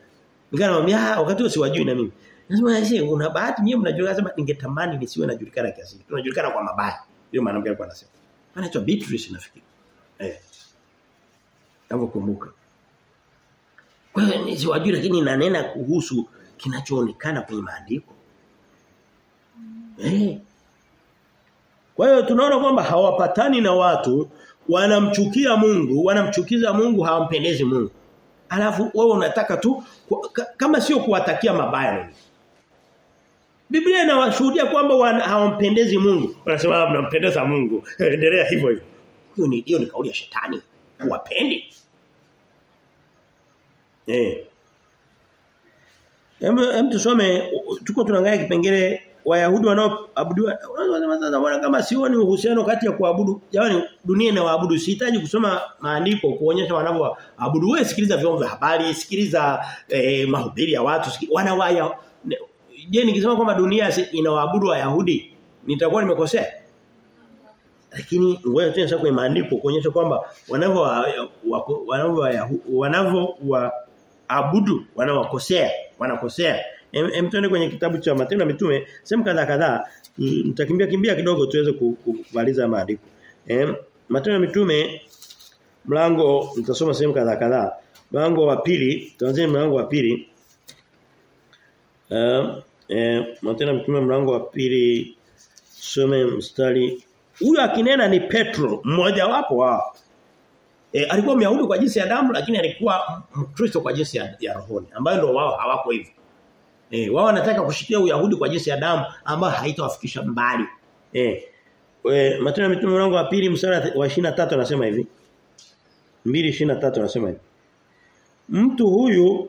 Nikamwambia wakati huo siwajui na mimi. Nasema yeye una bahati mimi mnajua sema ningetamani nisiwe najulikana kiasi. Tunajulikana kwa mabaya. hiyo mwanamke alikuwa anasema. Anaitwa Beatrice nafikiri. Eh. Navyokumbuka. Kwa hiyo nisiwajui lakini nanena kuhusu kinachoonekana kwenye maandiko. Eh. Kwa hiyo tunaona kwamba hawapatani na watu, wanamchukia Mungu, wanamchukiza Mungu, hawampendezi Mungu. Alafu wewe unataka tu kama sio kuwatakia mabaya. Biblia inawashuhudia kwamba hawampendezi Mungu. Wanasema mnampendeza Mungu. Endelea hivyo hivyo. Hiyo ni hiyo ni kauli ya shetani. Huwapendi. Eh. Hem tusome tuko tunaangalia kipengele Wayahudi wanaoabudiwa unaweza kama sioni uhusiano kati ya kuabudu jamani dunia inawaabudu. Sihitaji kusoma maandiko kuonyesha wanavyoabudu. Wewe sikiliza vyombo vya habari sikiliza eh, mahubiri ya watu wana waya je nikisema kwamba dunia inawaabudu Wayahudi nitakuwa nimekosea? Lakini ngoja tena sasa kwenye maandiko kuonyesha kwamba wanavyo wanavyo wanavyo waabudu wanawakosea wanakosea Hem tuende kwenye kitabu cha Matendo ya Mitume, sehemu kadhaa kadhaa, mtakimbia kimbia kidogo tuweze kumaliza maandiko. Eh Matendo ya Mitume mlango nitasoma sehemu kadhaa kadhaa. Mlango wa pili, tuanzie mlango wa pili. Eh eh Matendo ya Mitume mlango wa pili some mstari huyo akinena ni Petro, mmoja wapo wao. E, alikuwa Myahudi kwa jinsi ya damu lakini alikuwa Mkristo kwa jinsi ya, ya rohoni ambayo ndio wao hawako hivyo. Eh wao wanataka kushikia Uyahudi kwa jinsi ya damu ambayo haitawafikisha mbali. Eh e, Matendo ya Mitume mlango wa pili mstari wa 23 anasema hivi. 2:23 anasema hivi. Mtu huyu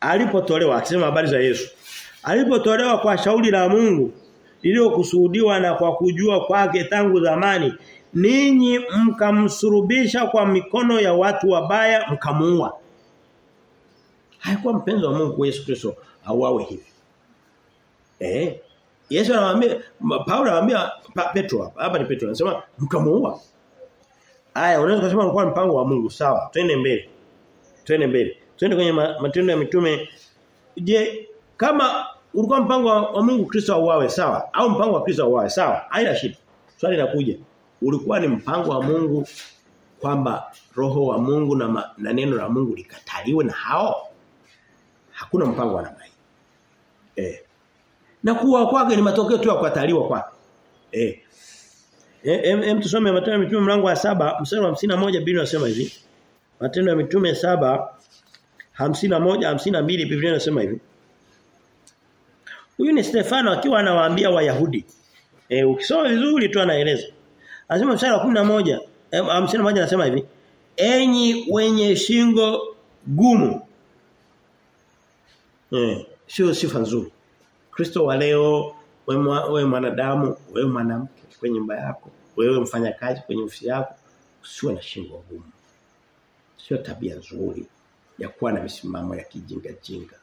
alipotolewa akisema habari za Yesu. Alipotolewa kwa shauri la Mungu lililokusudiwa na kwa kujua kwake tangu zamani ninyi mkamsurubisha kwa mikono ya watu wabaya mkamuua. Haikuwa mpenzi wa Mungu Yesu Kristo auawe hivi. Eh? Yesu anamwambia Paulo anamwambia pa, Petro hapa Hapa ni Petro anasema mkamuua. Aya unaweza kusema kwa mpango wa Mungu sawa twende mbele. Twende mbele. Twende kwenye matendo ya mitume. Je, kama ulikuwa mpango wa, Mungu Kristo auawe sawa au mpango wa Kristo auawe sawa haina shida. Swali linakuja. Ulikuwa ni mpango wa Mungu kwamba roho wa Mungu na, ma, na neno la Mungu likataliwe na hao? Hakuna mpango wa namna. Eh. Na kuwa kwake ni matokeo tu ya kukataliwa kwake. Eh. Hem eh, eh, tusome Matendo ya Mitume mlango wa saba mstari wa 51 Biblia inasema hivi. Matendo ya Mitume saba 51 52 Biblia inasema hivi. Huyu ni Stefano akiwa anawaambia Wayahudi. Eh ukisoma vizuri tu anaeleza. Anasema mstari wa 11 eh, 51 anasema hivi. Enyi wenye shingo gumu. Eh sio sifa nzuri. Kristo wa leo wewe mwanadamu, wewe mwanamke kwenye nyumba yako, wewe mfanyakazi kwenye ofisi yako, usiwe na shingo ngumu. Sio tabia nzuri ya kuwa na misimamo ya kijinga jinga.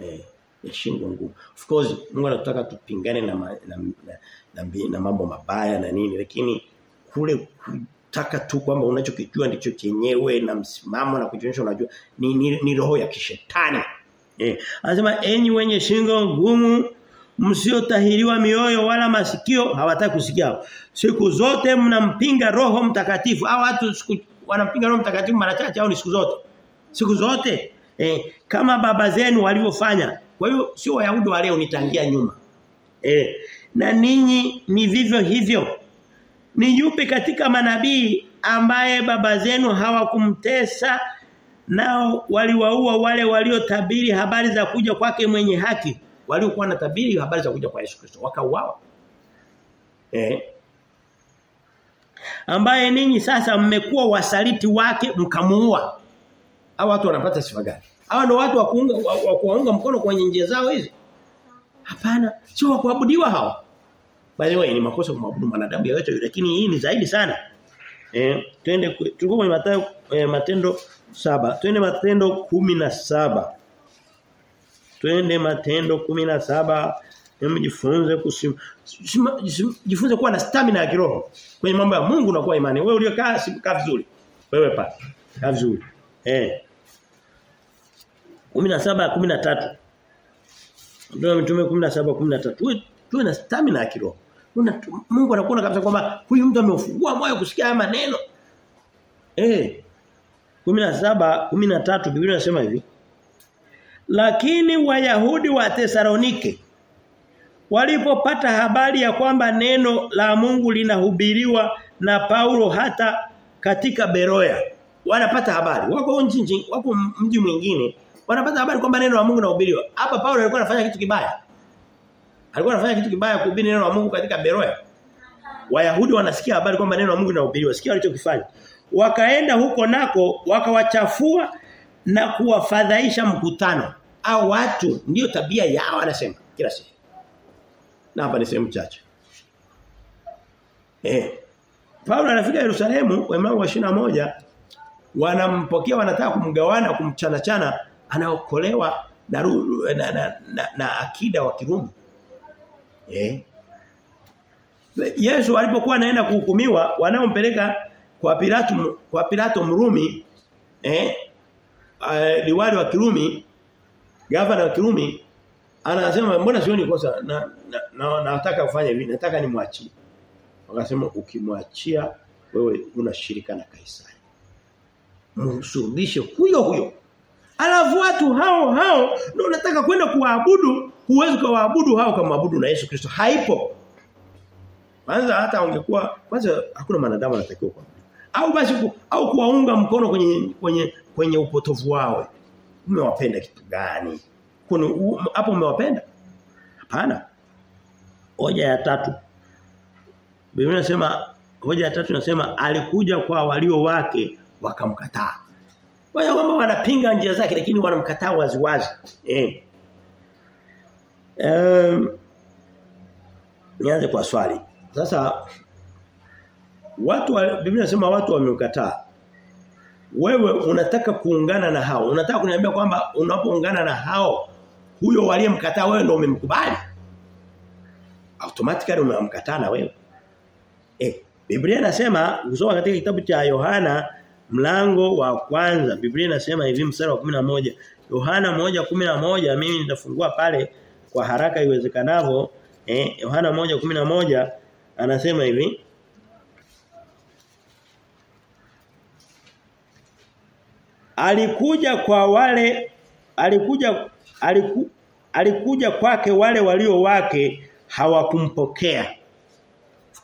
Eh, ya shingo ngumu. Of course Mungu anataka tupingane na ma, na, na, na, na mambo mabaya na nini lakini kule kutaka tu kwamba unachokijua ndicho chenyewe na msimamo na kujionyesha unajua ni, ni, ni roho ya kishetani. Eh, anasema enyi wenye shingo ngumu msiotahiriwa mioyo wala masikio hawataka kusikia. Siku zote mnampinga Roho Mtakatifu. Hao watu wanampinga Roho Mtakatifu mara chache au ni siku zote? Siku zote. Eh, kama baba zenu walivyofanya. Kwa hiyo sio Wayahudi wa leo nitangia nyuma. Eh, na ninyi ni vivyo hivyo. Ni yupi katika manabii ambaye baba zenu hawakumtesa nao waliwaua wale waliotabiri habari za kuja kwake mwenye haki. Waliokuwa na tabiri habari za kuja kwa Yesu Kristo wakauawa. Eh ambaye ninyi sasa mmekuwa wasaliti wake mkamuua. Hao watu wanapata sifa gani? Hawa ndio watu wa kuunga wa kuunga mkono kwenye njia zao hizi? Hapana sio wa kuabudiwa hao by the way ni makosa kumwabudu mwanadamu yote lakini hii ni zaidi sana eh twende tulikuwa kwenye Mathayo eh, matendo saba. Twende matendo kumi na saba. Twende matendo kumi na saba. Jifunze kusim jifunze kuwa na stamina ya kiroho kwenye mambo ya Mungu na kuwa imani. Wewe uliokaa kaa vizuri. Wewe pa kaa vizuri. Eh. 17 13 ndio mtume 17 13 tuwe tuwe na stamina ya kiroho Mungu anakuona kabisa kwamba huyu mtu ameufungua moyo kusikia haya maneno. Eh 17 13 Biblia inasema hivi. Lakini Wayahudi wa Tesalonike walipopata habari ya kwamba neno la Mungu linahubiriwa na Paulo hata katika Beroya wanapata habari. Wako nchi wako mji mwingine wanapata habari kwamba neno la Mungu linahubiriwa. Hapa Paulo alikuwa anafanya kitu kibaya alikuwa anafanya kitu kibaya kuhubiri neno la Mungu katika Beroya. Wayahudi wanasikia habari kwamba neno la Mungu linahubiriwa. Sikia walichokifanya. Wakaenda huko nako wakawachafua na kuwafadhaisha mkutano. Au watu ndio tabia yao anasema kila siku. Na hapa ni sehemu chache. Eh. Paulo anafika Yerusalemu kwa mlango wa moja wanampokea wanataka kumgawana kumchanachana anaokolewa na, na, na, na, na akida wa Kirumi eh? Yesu alipokuwa anaenda kuhukumiwa wanaompeleka kwa Pilato kwa Pilato Mrumi eh? Uh, liwali wa Kirumi gavana wa Kirumi anasema mbona sioni kosa? Na, na, na nataka hivi nataka nimwachie. Wakasema ukimwachia wewe unashirikana na Kaisari. Msurudishe huyo huyo alafu watu hao hao ndio unataka kwenda kuwaabudu. Huwezi kuwaabudu hao kama abudu na Yesu Kristo. Haipo. Kwanza hata ungekuwa kwanza hakuna mwanadamu anatakiwa kwa au basi ku, au kuwaunga mkono kwenye kwenye kwenye upotovu wao. Umewapenda kitu gani? Kuna hapo umewapenda? Hapana. Hoja ya tatu. Biblia inasema hoja ya tatu inasema alikuja kwa walio wake wakamkataa wao kwamba wanapinga njia zake lakini wanamkataa waziwazi eh um, nianze kwa swali sasa watu wa, Biblia inasema watu wamemkataa. Wewe unataka kuungana na hao. Unataka kuniambia kwamba unapoungana na hao huyo waliyemkataa wewe ndio umemkubali. Automatically umemkataa na wewe. Eh, Biblia inasema kusoma katika kitabu cha Yohana mlango wa kwanza. Biblia inasema hivi mstari wa 11. Yohana 1:11 mimi nitafungua pale kwa haraka iwezekanavyo. Eh, Yohana 1:11 anasema hivi alikuja kwa wale alikuja aliku, alikuja kwake wale walio wake hawakumpokea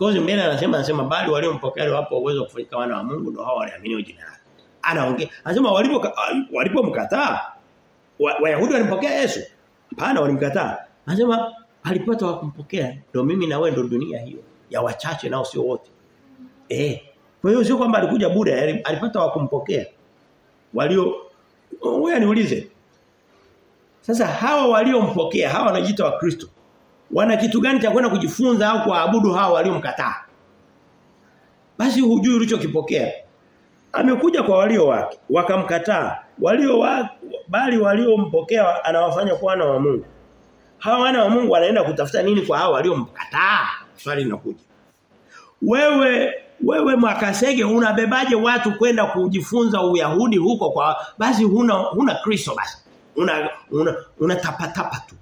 course mbele anasema anasema bali waliompokea wapo uwezo kufanyika wana wa Mungu ndio hao waliamini jina lake anaongea anasema walipo walipomkataa wayahudi walimpokea Yesu? Hapana walimkataa. Anasema alipata wakumpokea ndio mimi na wewe ndio dunia hiyo ya wachache nao sio wote. Eh kwa hiyo sio kwamba alikuja bure alipata wakumpokea walio wewe niulize. Sasa hawa waliompokea hawa wanajiita wa Kristo wana kitu gani cha kwenda kujifunza au kuabudu hao waliomkataa? Basi hujui ulichokipokea. Amekuja kwa walio wake wakamkataa. Walio wa, bali waliompokea anawafanya kuwa wana wa Mungu. Hawa wana wa Mungu wanaenda kutafuta nini kwa hao waliomkataa? Swali linakuja. Wewe wewe mwakasege unabebaje watu kwenda kujifunza uyahudi huko kwa basi huna huna Kristo basi. Una una una tapa, tapa tu.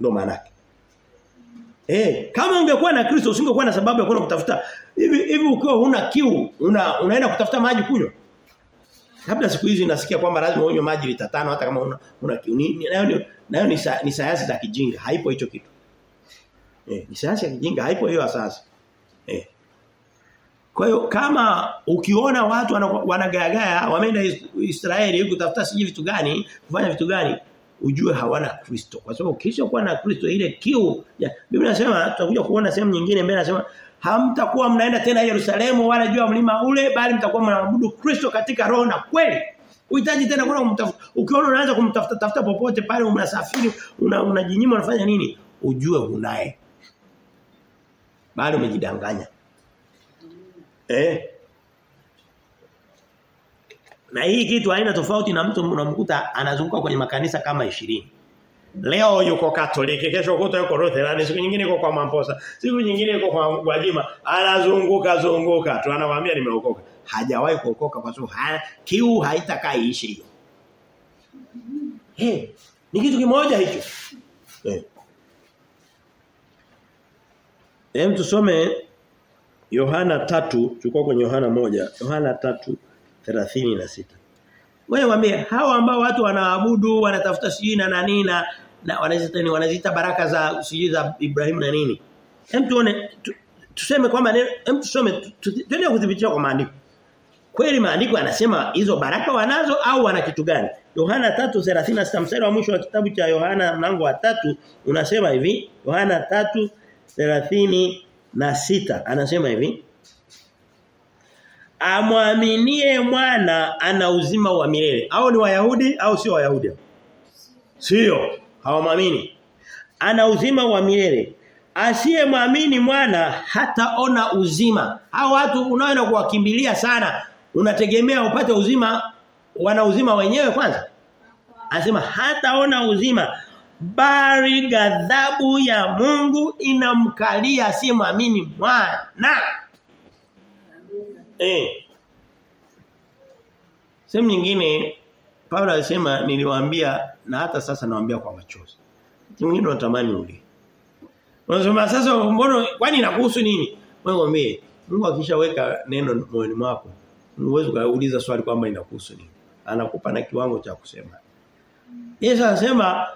Ndio maana eh kama ungekuwa na Kristo usingekuwa na sababu ya kwenda kutafuta hivi hivi ukiwa huna kiu una unaenda kutafuta maji kunywa Labda siku hizi nasikia kwamba lazima unywe maji lita tano hata kama una, una kiu. Ni- Nayo ni nayo ni, sa, ni sayansi za kijinga. Haipo hicho kitu. Eh, ni sayansi ya kijinga haipo hiyo sasa. Eh. Kwa hiyo kama ukiona watu wana- wanagayagaya wameenda Is- Israeli kutafuta siji vitu gani, kufanya vitu gani, ujue hawana Kristo. Kwa sababu kisha kuwa na Kristo ile kiu ya Biblia inasema tutakuja kuona sehemu nyingine mbele inasema hamtakuwa mnaenda tena Yerusalemu wala juu ya mlima ule bali mtakuwa mnaabudu Kristo katika roho na kweli. Uhitaji tena kwenda kumtafuta. Ukiona unaanza kumtafuta tafuta popote pale unasafiri, unajinyima una unafanya nini? Ujue unaye. bali umejidanganya. Eh? Na hii kitu haina tofauti na mtu unamkuta anazunguka kwenye makanisa kama 20. Leo yuko Katoliki, kesho kuta yuko Lutheran, siku nyingine yuko kwa Mamposa, siku nyingine yuko kwa Gwajima, anazunguka zunguka. Tu anawaambia nimeokoka. Hajawahi kuokoka kwa sababu haya kiu haitakaa iishi. Hey, ni kitu kimoja hicho. Eh. Hem tusome Yohana tatu chukua kwenye Yohana moja Yohana tatu thelathini na sita Wewe waambie hawa ambao watu wanaabudu wanatafuta sijui na nani na, na wanaziita ni wanaziita baraka za sijui za Ibrahim na nini. Hem tuone tu, tuseme kwamba hem tusome tu- tu- tuende kudhibitisha kwa maandiko. Kweli maandiko yanasema hizo baraka wanazo au wana kitu gani? Yohana 3:36 mstari wa mwisho wa kitabu cha Yohana mlango wa tatu unasema hivi. Yohana 3:36 anasema hivi. Amwaminie mwana ana uzima wa milele. Au ni Wayahudi au sio Wayahudi? Sio, hawamwamini. Ana uzima wa milele. Asiyemwamini mwana hataona uzima. Hao watu unaoenda kuwakimbilia sana, unategemea upate uzima wana uzima wenyewe kwanza? Anasema hataona uzima bali ghadhabu ya Mungu inamkalia asiyemwamini mwana. Eh. Sehemu nyingine Paulo alisema niliwaambia na hata sasa nawaambia kwa machozi. Mwingine unatamani uli. Unasema sasa mbona kwani inakuhusu nini? Wewe mwambie Mungu akishaweka neno moyoni mwako, huwezi kuuliza swali kwamba inakuhusu nini. Anakupa na kiwango cha kusema. Yesu anasema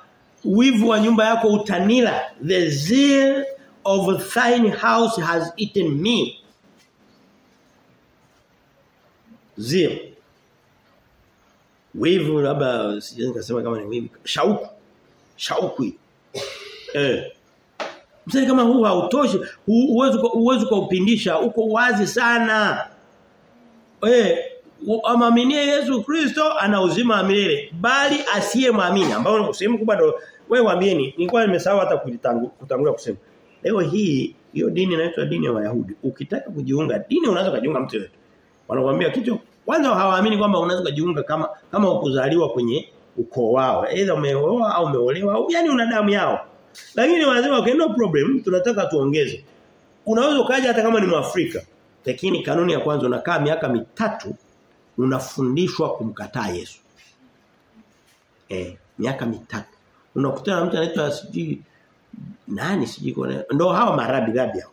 wivu wa nyumba yako utanila. The zeal of thine house has eaten me. Zeal. Wivu labda sijui nikasema kama ni wivu. Shauku. Shauku. Eh. Mstari kama huu hautoshi, hu- huwezi huwezi kuupindisha, uko wazi sana. Eh, amaminie Yesu Kristo ana uzima wa milele, bali asiyemwamini ambao sehemu kubwa ndo wewe waambieni, nilikuwa nimesahau hata kutangulia kusema. Leo hii hiyo dini inaitwa dini ya Wayahudi. Ukitaka kujiunga dini unaweza kujiunga mtu yote. Wanakuambia kitu kwanza hawaamini kwamba unaweza kujiunga kama kama ukuzaliwa kwenye ukoo wao. Aidha umeoa au umeolewa au yani una damu yao. Lakini wanasema okay no problem tunataka tuongeze. Unaweza ukaja hata kama ni Mwafrika. Lakini kanuni ya kwanza unakaa miaka mitatu unafundishwa kumkataa Yesu. Eh, miaka mitatu. Unakutana na mtu anaitwa sijui nani sijui kwa ndo hawa marabi rabi hao.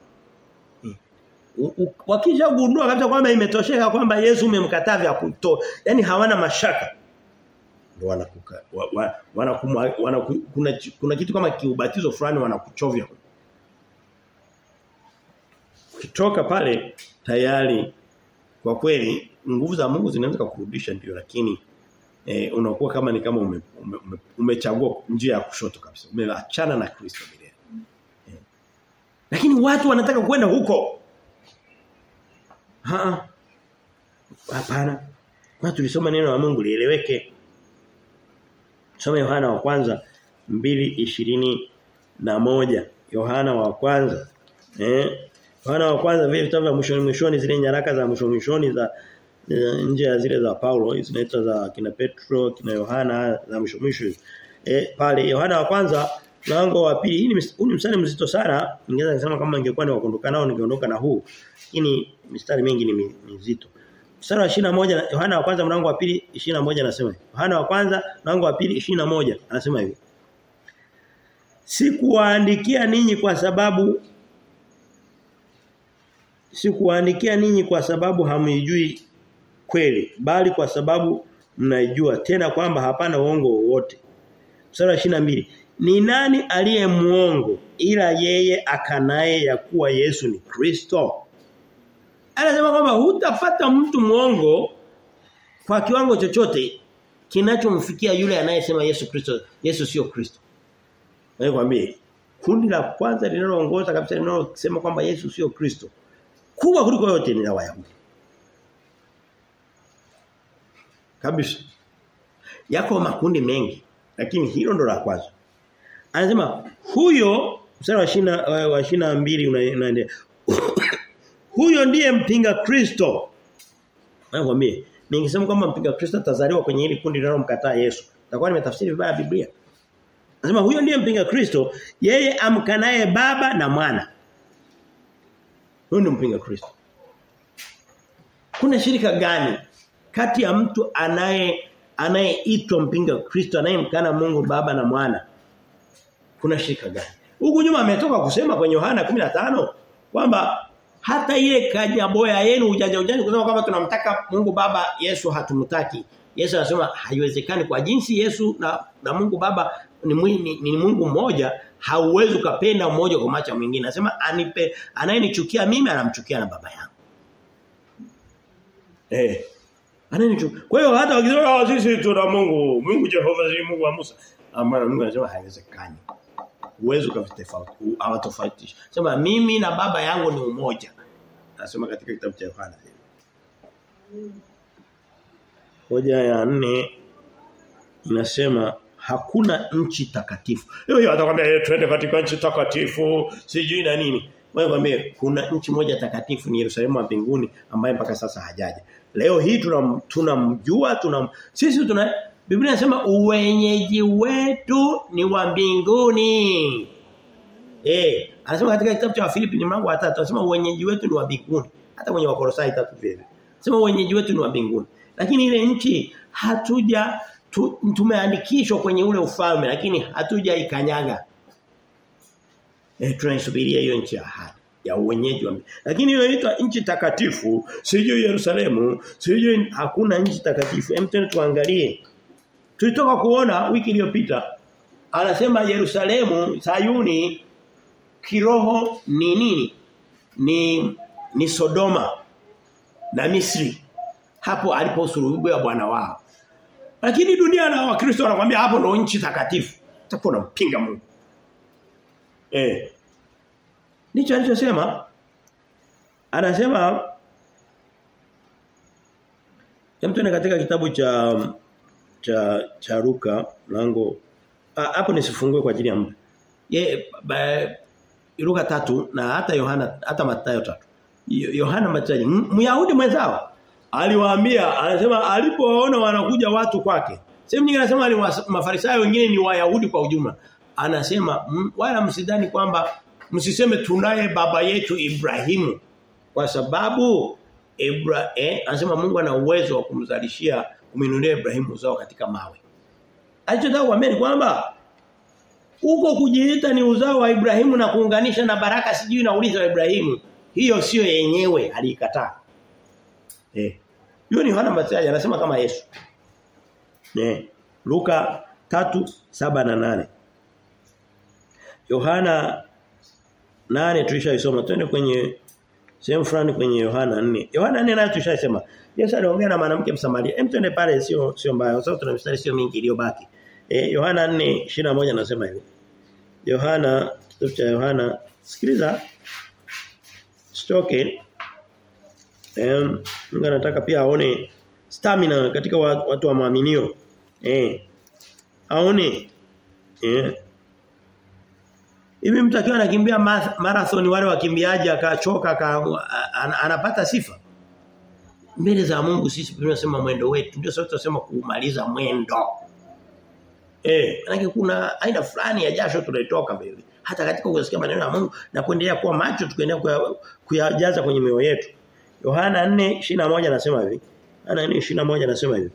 Wakishagundua kabisa kwamba imetosheka kwamba Yesu umemkataa vya kuto. yani hawana mashaka. Wanakuka wa, wa, wanakumwa, wanaku, kuna kuna kitu kama kiubatizo fulani wanakuchovya. Ukitoka pale tayari kwa kweli nguvu za Mungu zinaweza kukurudisha ndio lakini eh, unakuwa kama ni kama ume, ume, ume, umechagua njia ya kushoto kabisa. Umeachana na Kristo milele. Eh. Lakini watu wanataka kwenda huko. Ha. Hapana. Kwa tulisoma neno la Mungu lieleweke. Soma Yohana wa kwanza 2:20 na moja Yohana wa kwanza eh Yohana wa kwanza vile vitabu vya mwishoni mwishoni zile nyaraka za mwishoni mwishoni za eh, nje ya zile za Paulo zinaitwa za kina Petro kina Yohana za mwisho mwisho eh pale Yohana wa kwanza mlango wa pili hii ni mstari mzito sana ningeweza kusema kama ingekuwa ni wakondoka nao ningeondoka na huu lakini mistari mingi ni mizito Mstari wa 21 Yohana wa kwanza mlango wa pili 21 anasema. Yohana wa kwanza mlango wa pili 21 anasema hivi. Sikuwaandikia ninyi kwa sababu sikuwaandikia ninyi kwa sababu hamjui kweli bali kwa sababu mnaijua tena kwamba hapana uongo wowote. Sura 22 Ni nani aliye muongo ila yeye akanaye ya kuwa Yesu ni Kristo? Anasema kwamba hutapata mtu muongo kwa kiwango chochote kinachomfikia yule anayesema Yesu Kristo Yesu sio Kristo. Nikwambie kundi la kwanza linaloongoza kabisa linalosema kwamba Yesu sio Kristo kubwa kuliko yote ni la Wayahudi. Kabisa. Yako makundi mengi lakini hilo ndo la kwanza. Anasema huyo mstari wa shina wa shina mbili unaendelea. huyo ndiye mpinga Kristo. Nakwambia ningesema kwamba mpinga Kristo atazaliwa kwenye hili kundi linalomkataa Yesu. Takuwa nimetafsiri vibaya Biblia. Anasema huyo ndiye mpinga Kristo, yeye amkanaye baba na mwana. Huyo ndiye mpinga Kristo. Kuna shirika gani kati ya mtu anaye anayeitwa mpinga Kristo anayemkana Mungu baba na mwana? Kuna shirika gani? Huku nyuma ametoka kusema kwenye Yohana 15 kwamba hata ile kajaboya yenu ujanja ujanja kusema kwamba tunamtaka Mungu Baba Yesu hatumtaki. Yesu anasema haiwezekani kwa jinsi Yesu na, na Mungu Baba ni, ni, ni Mungu mmoja hauwezi kupenda mmoja kwa macho mwingine. Anasema anipe anayenichukia mimi anamchukia na baba yangu. Eh. Anayenichukia. Kwa hiyo hata wakisema sisi tuna Mungu, Mungu Jehova si Mungu wa Musa. Amana Mungu anasema haiwezekani. Uwezo ukavitofauti hawatofautisha. Sema mimi na baba yangu ni umoja. Nasema katika kitabu cha Yohana. Hoja ya nne inasema hakuna nchi takatifu. Hiyo hiyo atakwambia yeye twende katika nchi takatifu, sijui na nini. Wewe mwambie kuna nchi moja takatifu ni Yerusalemu wa mbinguni ambaye mpaka sasa hajaja. Leo hii tunamjua tuna tunam sisi tuna Biblia inasema uwenyeji wetu ni wa mbinguni. Eh, anasema katika kitabu cha Filipi ni mlango wa 3 anasema uwenyeji wetu ni wa mbinguni. Hata kwenye Wakolosai 3 vile. Anasema uwenyeji wetu ni wa mbinguni. Lakini ile nchi hatuja tu, tumeandikishwa kwenye ule ufalme lakini hatuja ikanyaga. Eh tunaisubiria hiyo nchi ya ahadi ya uwenyeji wa lakini inaitwa nchi takatifu sio Yerusalemu sio hakuna nchi takatifu hem tuangalie tulitoka kuona wiki iliyopita anasema Yerusalemu Sayuni kiroho ni nini? Ni ni Sodoma na Misri. Hapo aliposulubiwa bwana wao. Lakini dunia na wakristo wanakuambia hapo ndo nchi takatifu. Utakuwa unampinga Mungu. Eh Ndicho alichosema. Anasema Mtune katika kitabu cha cha cha Luka mlango hapo nisifungue kwa ajili ya muda. Ye Luka tatu na hata Yohana hata Mathayo tatu. Yohana Mathayo Myahudi mwenzao aliwaambia anasema alipoona wanakuja watu kwake. Sehemu nyingine anasema ni Mafarisayo wengine ni Wayahudi kwa ujumla. Anasema wala msidhani kwamba msiseme tunaye baba yetu Ibrahimu kwa sababu Ibra eh, anasema Mungu ana uwezo wa kumzalishia kuminulia Ibrahimu uzao katika mawe. Alichotaka kuambia ni kwamba uko kujiita ni uzao wa Ibrahimu na kuunganisha na baraka sijui na ulizo wa Ibrahimu hiyo sio yenyewe aliikataa. Eh. Ni Yohana Mbatizaji anasema kama Yesu. Eh. Luka 3:7 na 8. Yohana 8 tulishaisoma twende kwenye sehemu fulani kwenye Yohana 4 Yohana 4 nayo tushasema. Yesu aliongea na mwanamke Msamaria. Hem twende pale sio sio mbaya Sasa tuna mistari sio mingi iliyobaki. Eh Yohana 4:21 anasema hivi. Yohana kitabu cha Yohana. Sikiliza. Stoke. Em Mungu anataka pia aone stamina katika watu wa maaminio. Eh aone. Eh Hivi mtu akiwa anakimbia marathon wale wakimbiaji akachoka anapata sifa. Mbele za Mungu sisi tunasema mwendo wetu ndio sasa tunasema kumaliza mwendo. Eh, manake kuna aina fulani ya jasho tunaitoka mbele. Hata katika kusikia maneno ya Mungu na kuendelea kuwa macho tukaendelea kuyajaza kwenye mioyo yetu. Yohana 4:21 anasema hivi. Yohana 4:21 anasema hivi.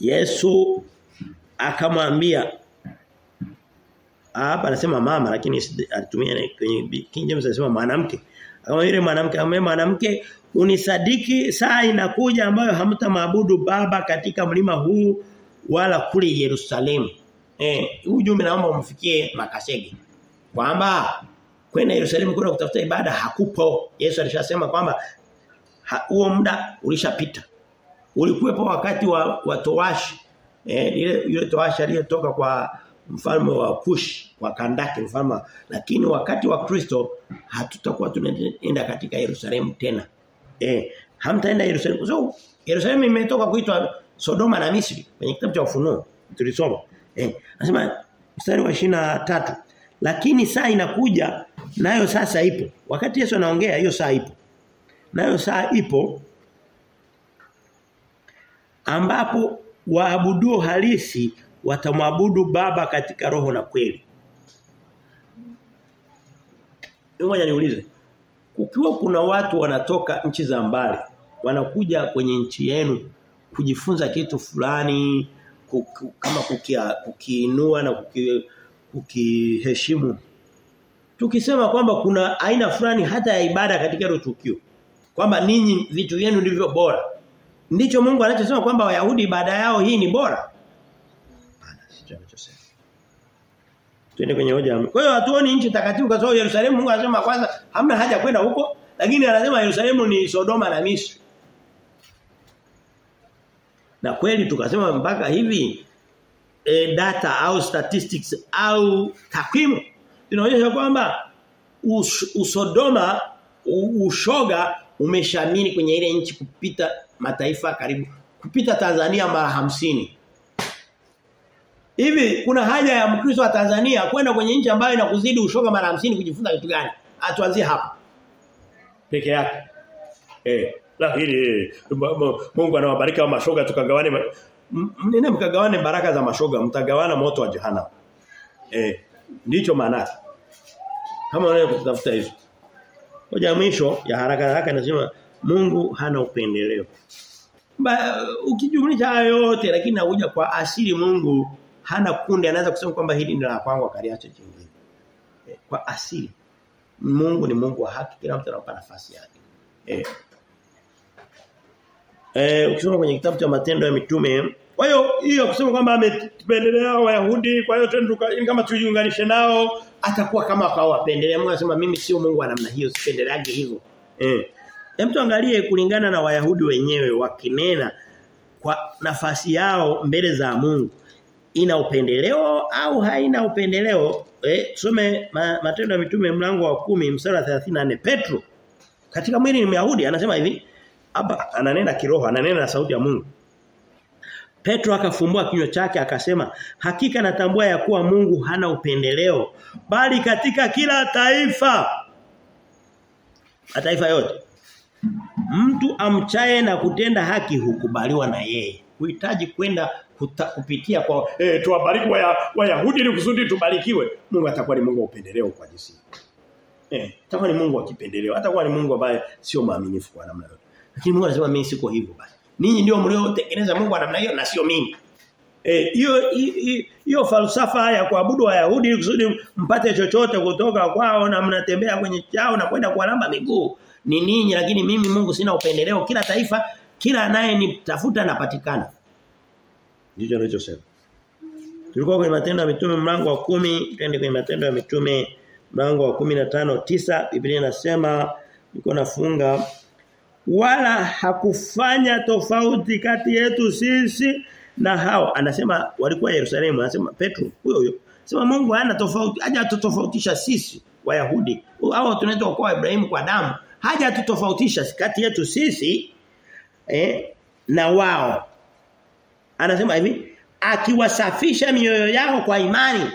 Yesu akamwambia hapa anasema mama lakini alitumia kwenye King James anasema mwanamke Kama yule mwanamke ambaye mwanamke unisadiki saa inakuja ambayo hamtamaabudu baba katika mlima huu wala kule Yerusalemu. Eh, ujumbe naomba umfikie Makasege. Kwamba kwenda Yerusalemu kwenda kutafuta ibada hakupo. Yesu alishasema kwamba huo muda ulishapita. Ulikuwepo wakati wa, wa Towashi. Eh, ile yule Towashi aliyotoka kwa mfalme wa Kush wa Kandake mfalme lakini wakati wa Kristo hatutakuwa tunaenda katika Yerusalemu tena. Eh, hamtaenda Yerusalemu. So, Yerusalemu imetoka kuitwa Sodoma na Misri kwenye kitabu cha Ufunuo tulisoma. Eh, anasema mstari wa tatu lakini saa inakuja nayo sasa ipo. Wakati Yesu anaongea hiyo saa ipo. Nayo saa ipo ambapo waabuduo halisi watamwabudu baba katika roho na kweli. Ngoja niulize. Ukiwa kuna watu wanatoka nchi za mbali, wanakuja kwenye nchi yenu kujifunza kitu fulani kuku, kama kukia, kukiinua na kuki, kukiheshimu. Tukisema kwamba kuna aina fulani hata ya ibada katika hilo tukio. Kwamba ninyi vitu vyenu ndivyo bora. Ndicho Mungu anachosema kwamba Wayahudi ibada yao hii ni bora. Tuende kwenye hoja. Kwa hiyo hatuoni nchi takatifu kwa sababu Yerusalemu Mungu anasema kwanza hamna haja kwenda huko lakini anasema Yerusalemu ni Sodoma na Misri. Na kweli tukasema mpaka hivi e, data au statistics au takwimu zinaonyesha kwamba us, usodoma ushoga umeshamini kwenye ile nchi kupita mataifa karibu kupita Tanzania mara hamsini Hivi kuna haja ya Mkristo wa Tanzania kwenda kwenye nchi ambayo inakuzidi ushoga mara hamsini kujifunza kitu gani? Atuanzie hapa. Peke yake. Eh, lakini Mungu anawabariki wa mashoga tukagawane nene mkagawane baraka za mashoga mtagawana moto wa jehanamu. Eh, ndicho maana. Kama unaweza kutafuta hizo. Hoja mwisho ya haraka haraka nasema Mungu hana upendeleo. Ba, ukijumlisha hayo yote lakini nakuja kwa asili Mungu hana kundi anaweza kusema kwamba hili ni la kwangu akaliacha jingine. Eh, kwa asili Mungu ni Mungu wa haki kila mtu anapata nafasi yake. Eh. Eh ukisoma kwenye kitabu cha matendo ya mitume kwa hiyo hiyo kusema kwamba amependelea Wayahudi kwa hiyo twende kama tujiunganishe nao atakuwa kama kwao apendelea. Mungu anasema mimi sio Mungu wa namna hiyo sipendeleage hivyo. Eh. Hem tuangalie kulingana na Wayahudi wenyewe wakinena kwa nafasi yao mbele za Mungu ina upendeleo au haina upendeleo? Eh tusome ma, matendo ya mitume mlango wa kumi mstari wa 34 Petro katika mwili ni Myahudi anasema hivi hapa ananena kiroho ananena na sauti ya Mungu. Petro akafumbua kinywa chake akasema hakika natambua ya kuwa Mungu hana upendeleo bali katika kila taifa. Mataifa yote mtu amchaye na kutenda haki hukubaliwa na yeye huhitaji kwenda kupitia kwa eh tuwabariki wa Wayahudi ili kusudi tubarikiwe. Mungu atakuwa ni Mungu wa upendeleo kwa jinsi eh atakuwa ni Mungu wa kipendeleo. Atakuwa ni Mungu ambaye sio maaminifu kwa namna yote lakini Mungu anasema mimi siko hivyo basi. Ninyi ndio mliotengeneza Mungu wa namna hiyo na sio mimi. Eh hiyo hiyo falsafa ya kuabudu Wayahudi kusudi mpate chochote kutoka kwao na mnatembea kwenye chao na kwenda kualamba miguu. Ni ninyi lakini mimi Mungu sina upendeleo. Kila taifa kila anayenitafuta anapatikana. Ndicho anachosema tulikuwa kwenye matendo ya mitume mlango wa kumi twende kwenye matendo ya mitume mlango wa kumi na tano tisa Biblia inasema niko nafunga wala hakufanya tofauti kati yetu sisi na hao. Anasema walikuwa Yerusalemu anasema Petro huyo huyo. Sema Mungu hana tofauti haja tutofautisha sisi Wayahudi. Hao tunaitwa kwa Ibrahimu kwa damu haja tutofautisha kati yetu sisi eh, na wao anasema hivi akiwasafisha mioyo yao kwa imani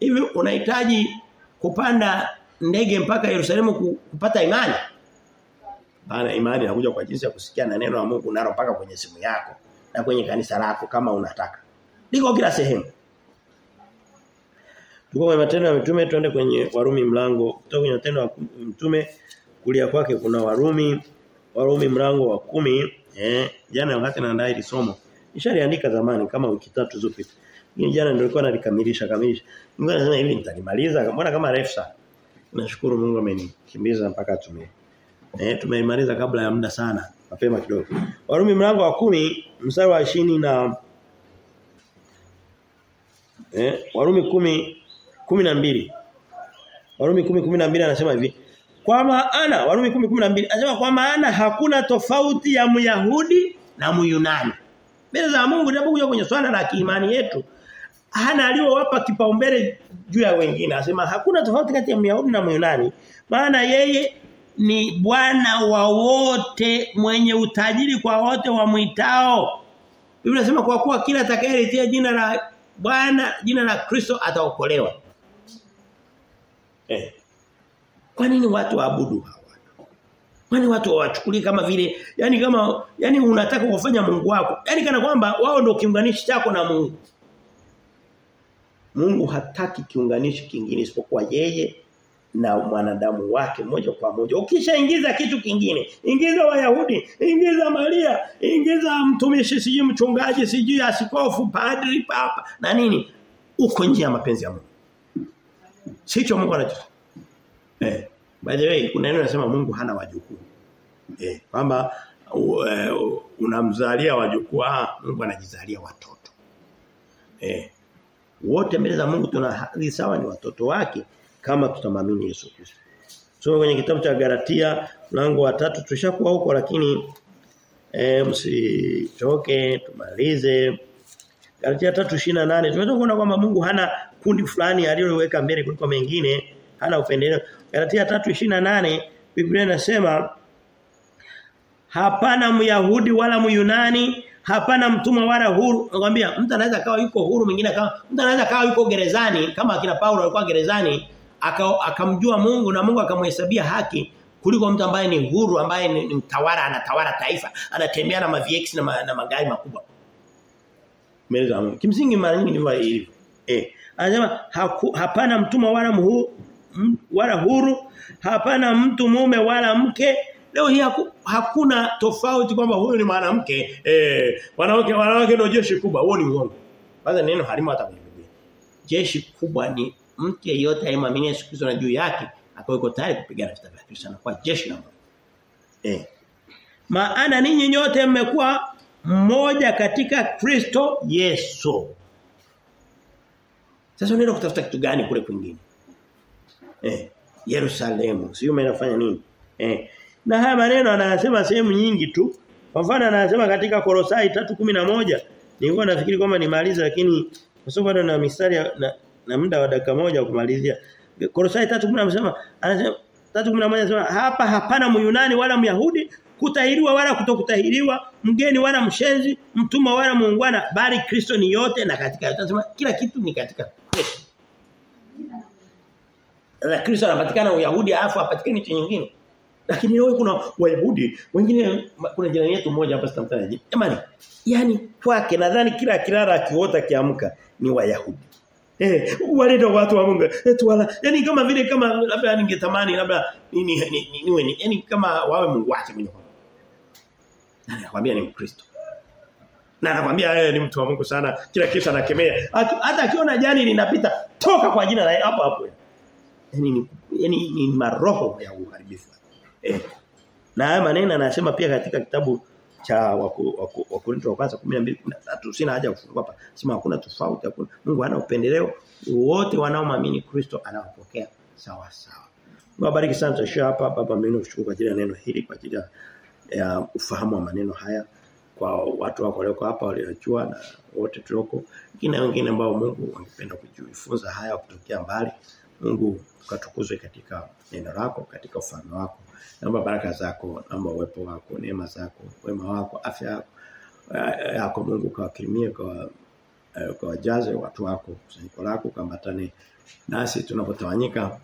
hivi unahitaji kupanda ndege mpaka Yerusalemu kupata imani Bana imani inakuja kwa jinsi ya kusikia na neno la Mungu nalo mpaka kwenye simu yako na kwenye kanisa lako kama unataka. Liko kila sehemu. Tuko kwenye matendo ya mitume tuende kwenye Warumi mlango. Kutoka kwenye matendo ya mtume kulia kwake kuna Warumi Warumi mlango wa kumi eh jana wakati naandaa hili somo. Nishaliandika zamani kama wiki tatu zilizopita. Ni jana ndio nilikuwa nalikamilisha kamilisha. Mungu anasema hivi nitalimaliza mbona kama refu sana. Nashukuru Mungu amenikimbiza mpaka tume. Eh tumeimaliza kabla ya muda sana, mapema kidogo. Warumi mlango wa kumi mstari wa 20 na Eh Warumi kumi kumi na mbili Warumi 10:12 anasema hivi. Kwa maana Warumi 10:12 anasema kwa maana hakuna tofauti ya Myahudi na Myunani. Mbele za Mungu tunapokuja kwenye swala la kiimani yetu hana aliyowapa kipaumbele juu ya wengine. Anasema hakuna tofauti kati ya Myahudi na Myunani. Maana yeye ni bwana wa wote mwenye utajiri kwa wote wamwitao. Biblia inasema kwa kuwa kila atakayelitia jina la Bwana jina la Kristo ataokolewa. Eh. Kwa nini watu waabudu hawa? Kwani watu wawachukulie kama vile yani kama yani unataka kufanya Mungu wako. Yani kana kwamba wao ndio kiunganishi chako na Mungu. Mungu hataki kiunganishi kingine isipokuwa yeye na mwanadamu wake moja kwa moja. Ukishaingiza kitu kingine, ingiza Wayahudi, ingiza Maria, ingiza mtumishi sijui mchungaji, sijui askofu, padri, papa na nini? Uko nje ya mapenzi ya Mungu. Sicho Mungu anachotaka. Eh, by the way kuna neno nasema Mungu hana wajukuu. Eh, kwamba uh, unamzalia wajukuu, ah Mungu anajizalia watoto. Eh. Wote mbele za Mungu tuna hadhi sawa ni watoto wake kama tutamwamini Yesu Kristo. Tusome kwenye kitabu cha Galatia mlango wa tatu tushakuwa huko lakini eh msichoke tumalize. Galatia 3:28 tunaweza kuona kwamba Mungu hana kundi fulani aliloweka mbele kuliko mengine, hana upendeleo. Galatia 3:28 Biblia inasema hapana Myahudi wala Myunani hapana mtumwa wala huru. Nakwambia mtu anaweza kawa yuko huru mwingine kama mtu anaweza kawa yuko gerezani kama akina Paulo alikuwa gerezani akamjua aka Mungu na Mungu akamhesabia haki kuliko mtu ambaye ni huru ambaye ni, ni mtawala anatawala taifa anatembea na maviex na, ma, na magari makubwa. Kimsingi mara nyingi ndivyo ilivyo. Eh anasema hapana mtumwa wala mhu, wala huru hapana mtu mume wala mke Leo hii haku, hakuna tofauti kwamba huyu ni mwanamke eh wanawake wanawake ndio jeshi kubwa. Huo ni uongo. Kwanza neno halimo hata Jeshi kubwa ni mtu yeyote aimamini Yesu Kristo na juu yake akawa tayari kupigana vita vya Kristo kwa jeshi la Mungu. Eh. Maana ninyi nyote mmekuwa mmoja katika Kristo Yesu. Sasa unaenda kutafuta kitu gani kule kwingine? Eh, Yerusalemu. Sio umenafanya nini? Eh. Na haya maneno anayasema sehemu nyingi tu. Kwa mfano anasema katika Kolosai 3:11. Nilikuwa nafikiri kwamba nimalize lakini kwa sababu bado na mistari na, na muda wa dakika moja kumalizia. Kolosai 3:11 anasema anasema 3:11 anasema hapa hapana Myunani wala Myahudi kutahiriwa wala kutokutahiriwa mgeni wala mshenzi mtumwa wala muungwana bali Kristo ni yote na katika yote anasema kila kitu ni katika Kristo. Na Kristo anapatikana Uyahudi afu apatikane nchi nyingine. Lakini leo kuna Wayahudi, wengine kuna jirani yetu mmoja hapa sitamtaja. Jamani, yani kwake nadhani kila kilala akiota kiamka ni Wayahudi. Eh, wale ndio watu wa Mungu. Eti wala yani kama vile kama labda ningetamani labda nini niwe ni, ni, ni, ni, yani kama wawe Mungu wake mwenyewe. Na anakuambia ni Mkristo. Na anakuambia yeye ni mtu wa Mungu sana, kila kitu anakemea. Hata akiona jani linapita, toka kwa jina la hapo hapo. Yaani ni yani ni maroho ya uharibifu. Eh. Na haya maneno anasema pia katika kitabu cha Wakorintho wa kwanza 12:13 sina haja kufungua hapa. Sema hakuna tofauti hakuna. Mungu hana upendeleo. Wote wanaomwamini Kristo anawapokea sawa sawa. Mungu sana tushia hapa baba mimi nakushukuru kwa ajili ya neno hili kwa ajili ya ufahamu wa maneno haya kwa watu wako walioko hapa waliojua na wote tulioko lakini wengine ambao Mungu wangependa kujifunza haya kutokea mbali. Mungu ukatukuzwe katika neno lako katika ufalme wako. Naomba baraka zako, naomba uwepo wako, neema zako, wema wako, afya yako. Yako Mungu kawakirimie kwa kwa wajaze watu wako, kusanyiko lako kambatane nasi tunapotawanyika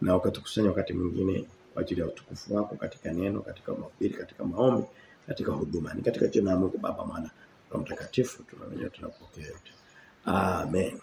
na ukatukusanya wakati mwingine kwa ajili ya utukufu wako katika neno, katika mahubiri, katika maombi, katika huduma. Ni katika jina la Mungu Baba, Mwana na Mtakatifu tunamenya tunapokea yote. Amen.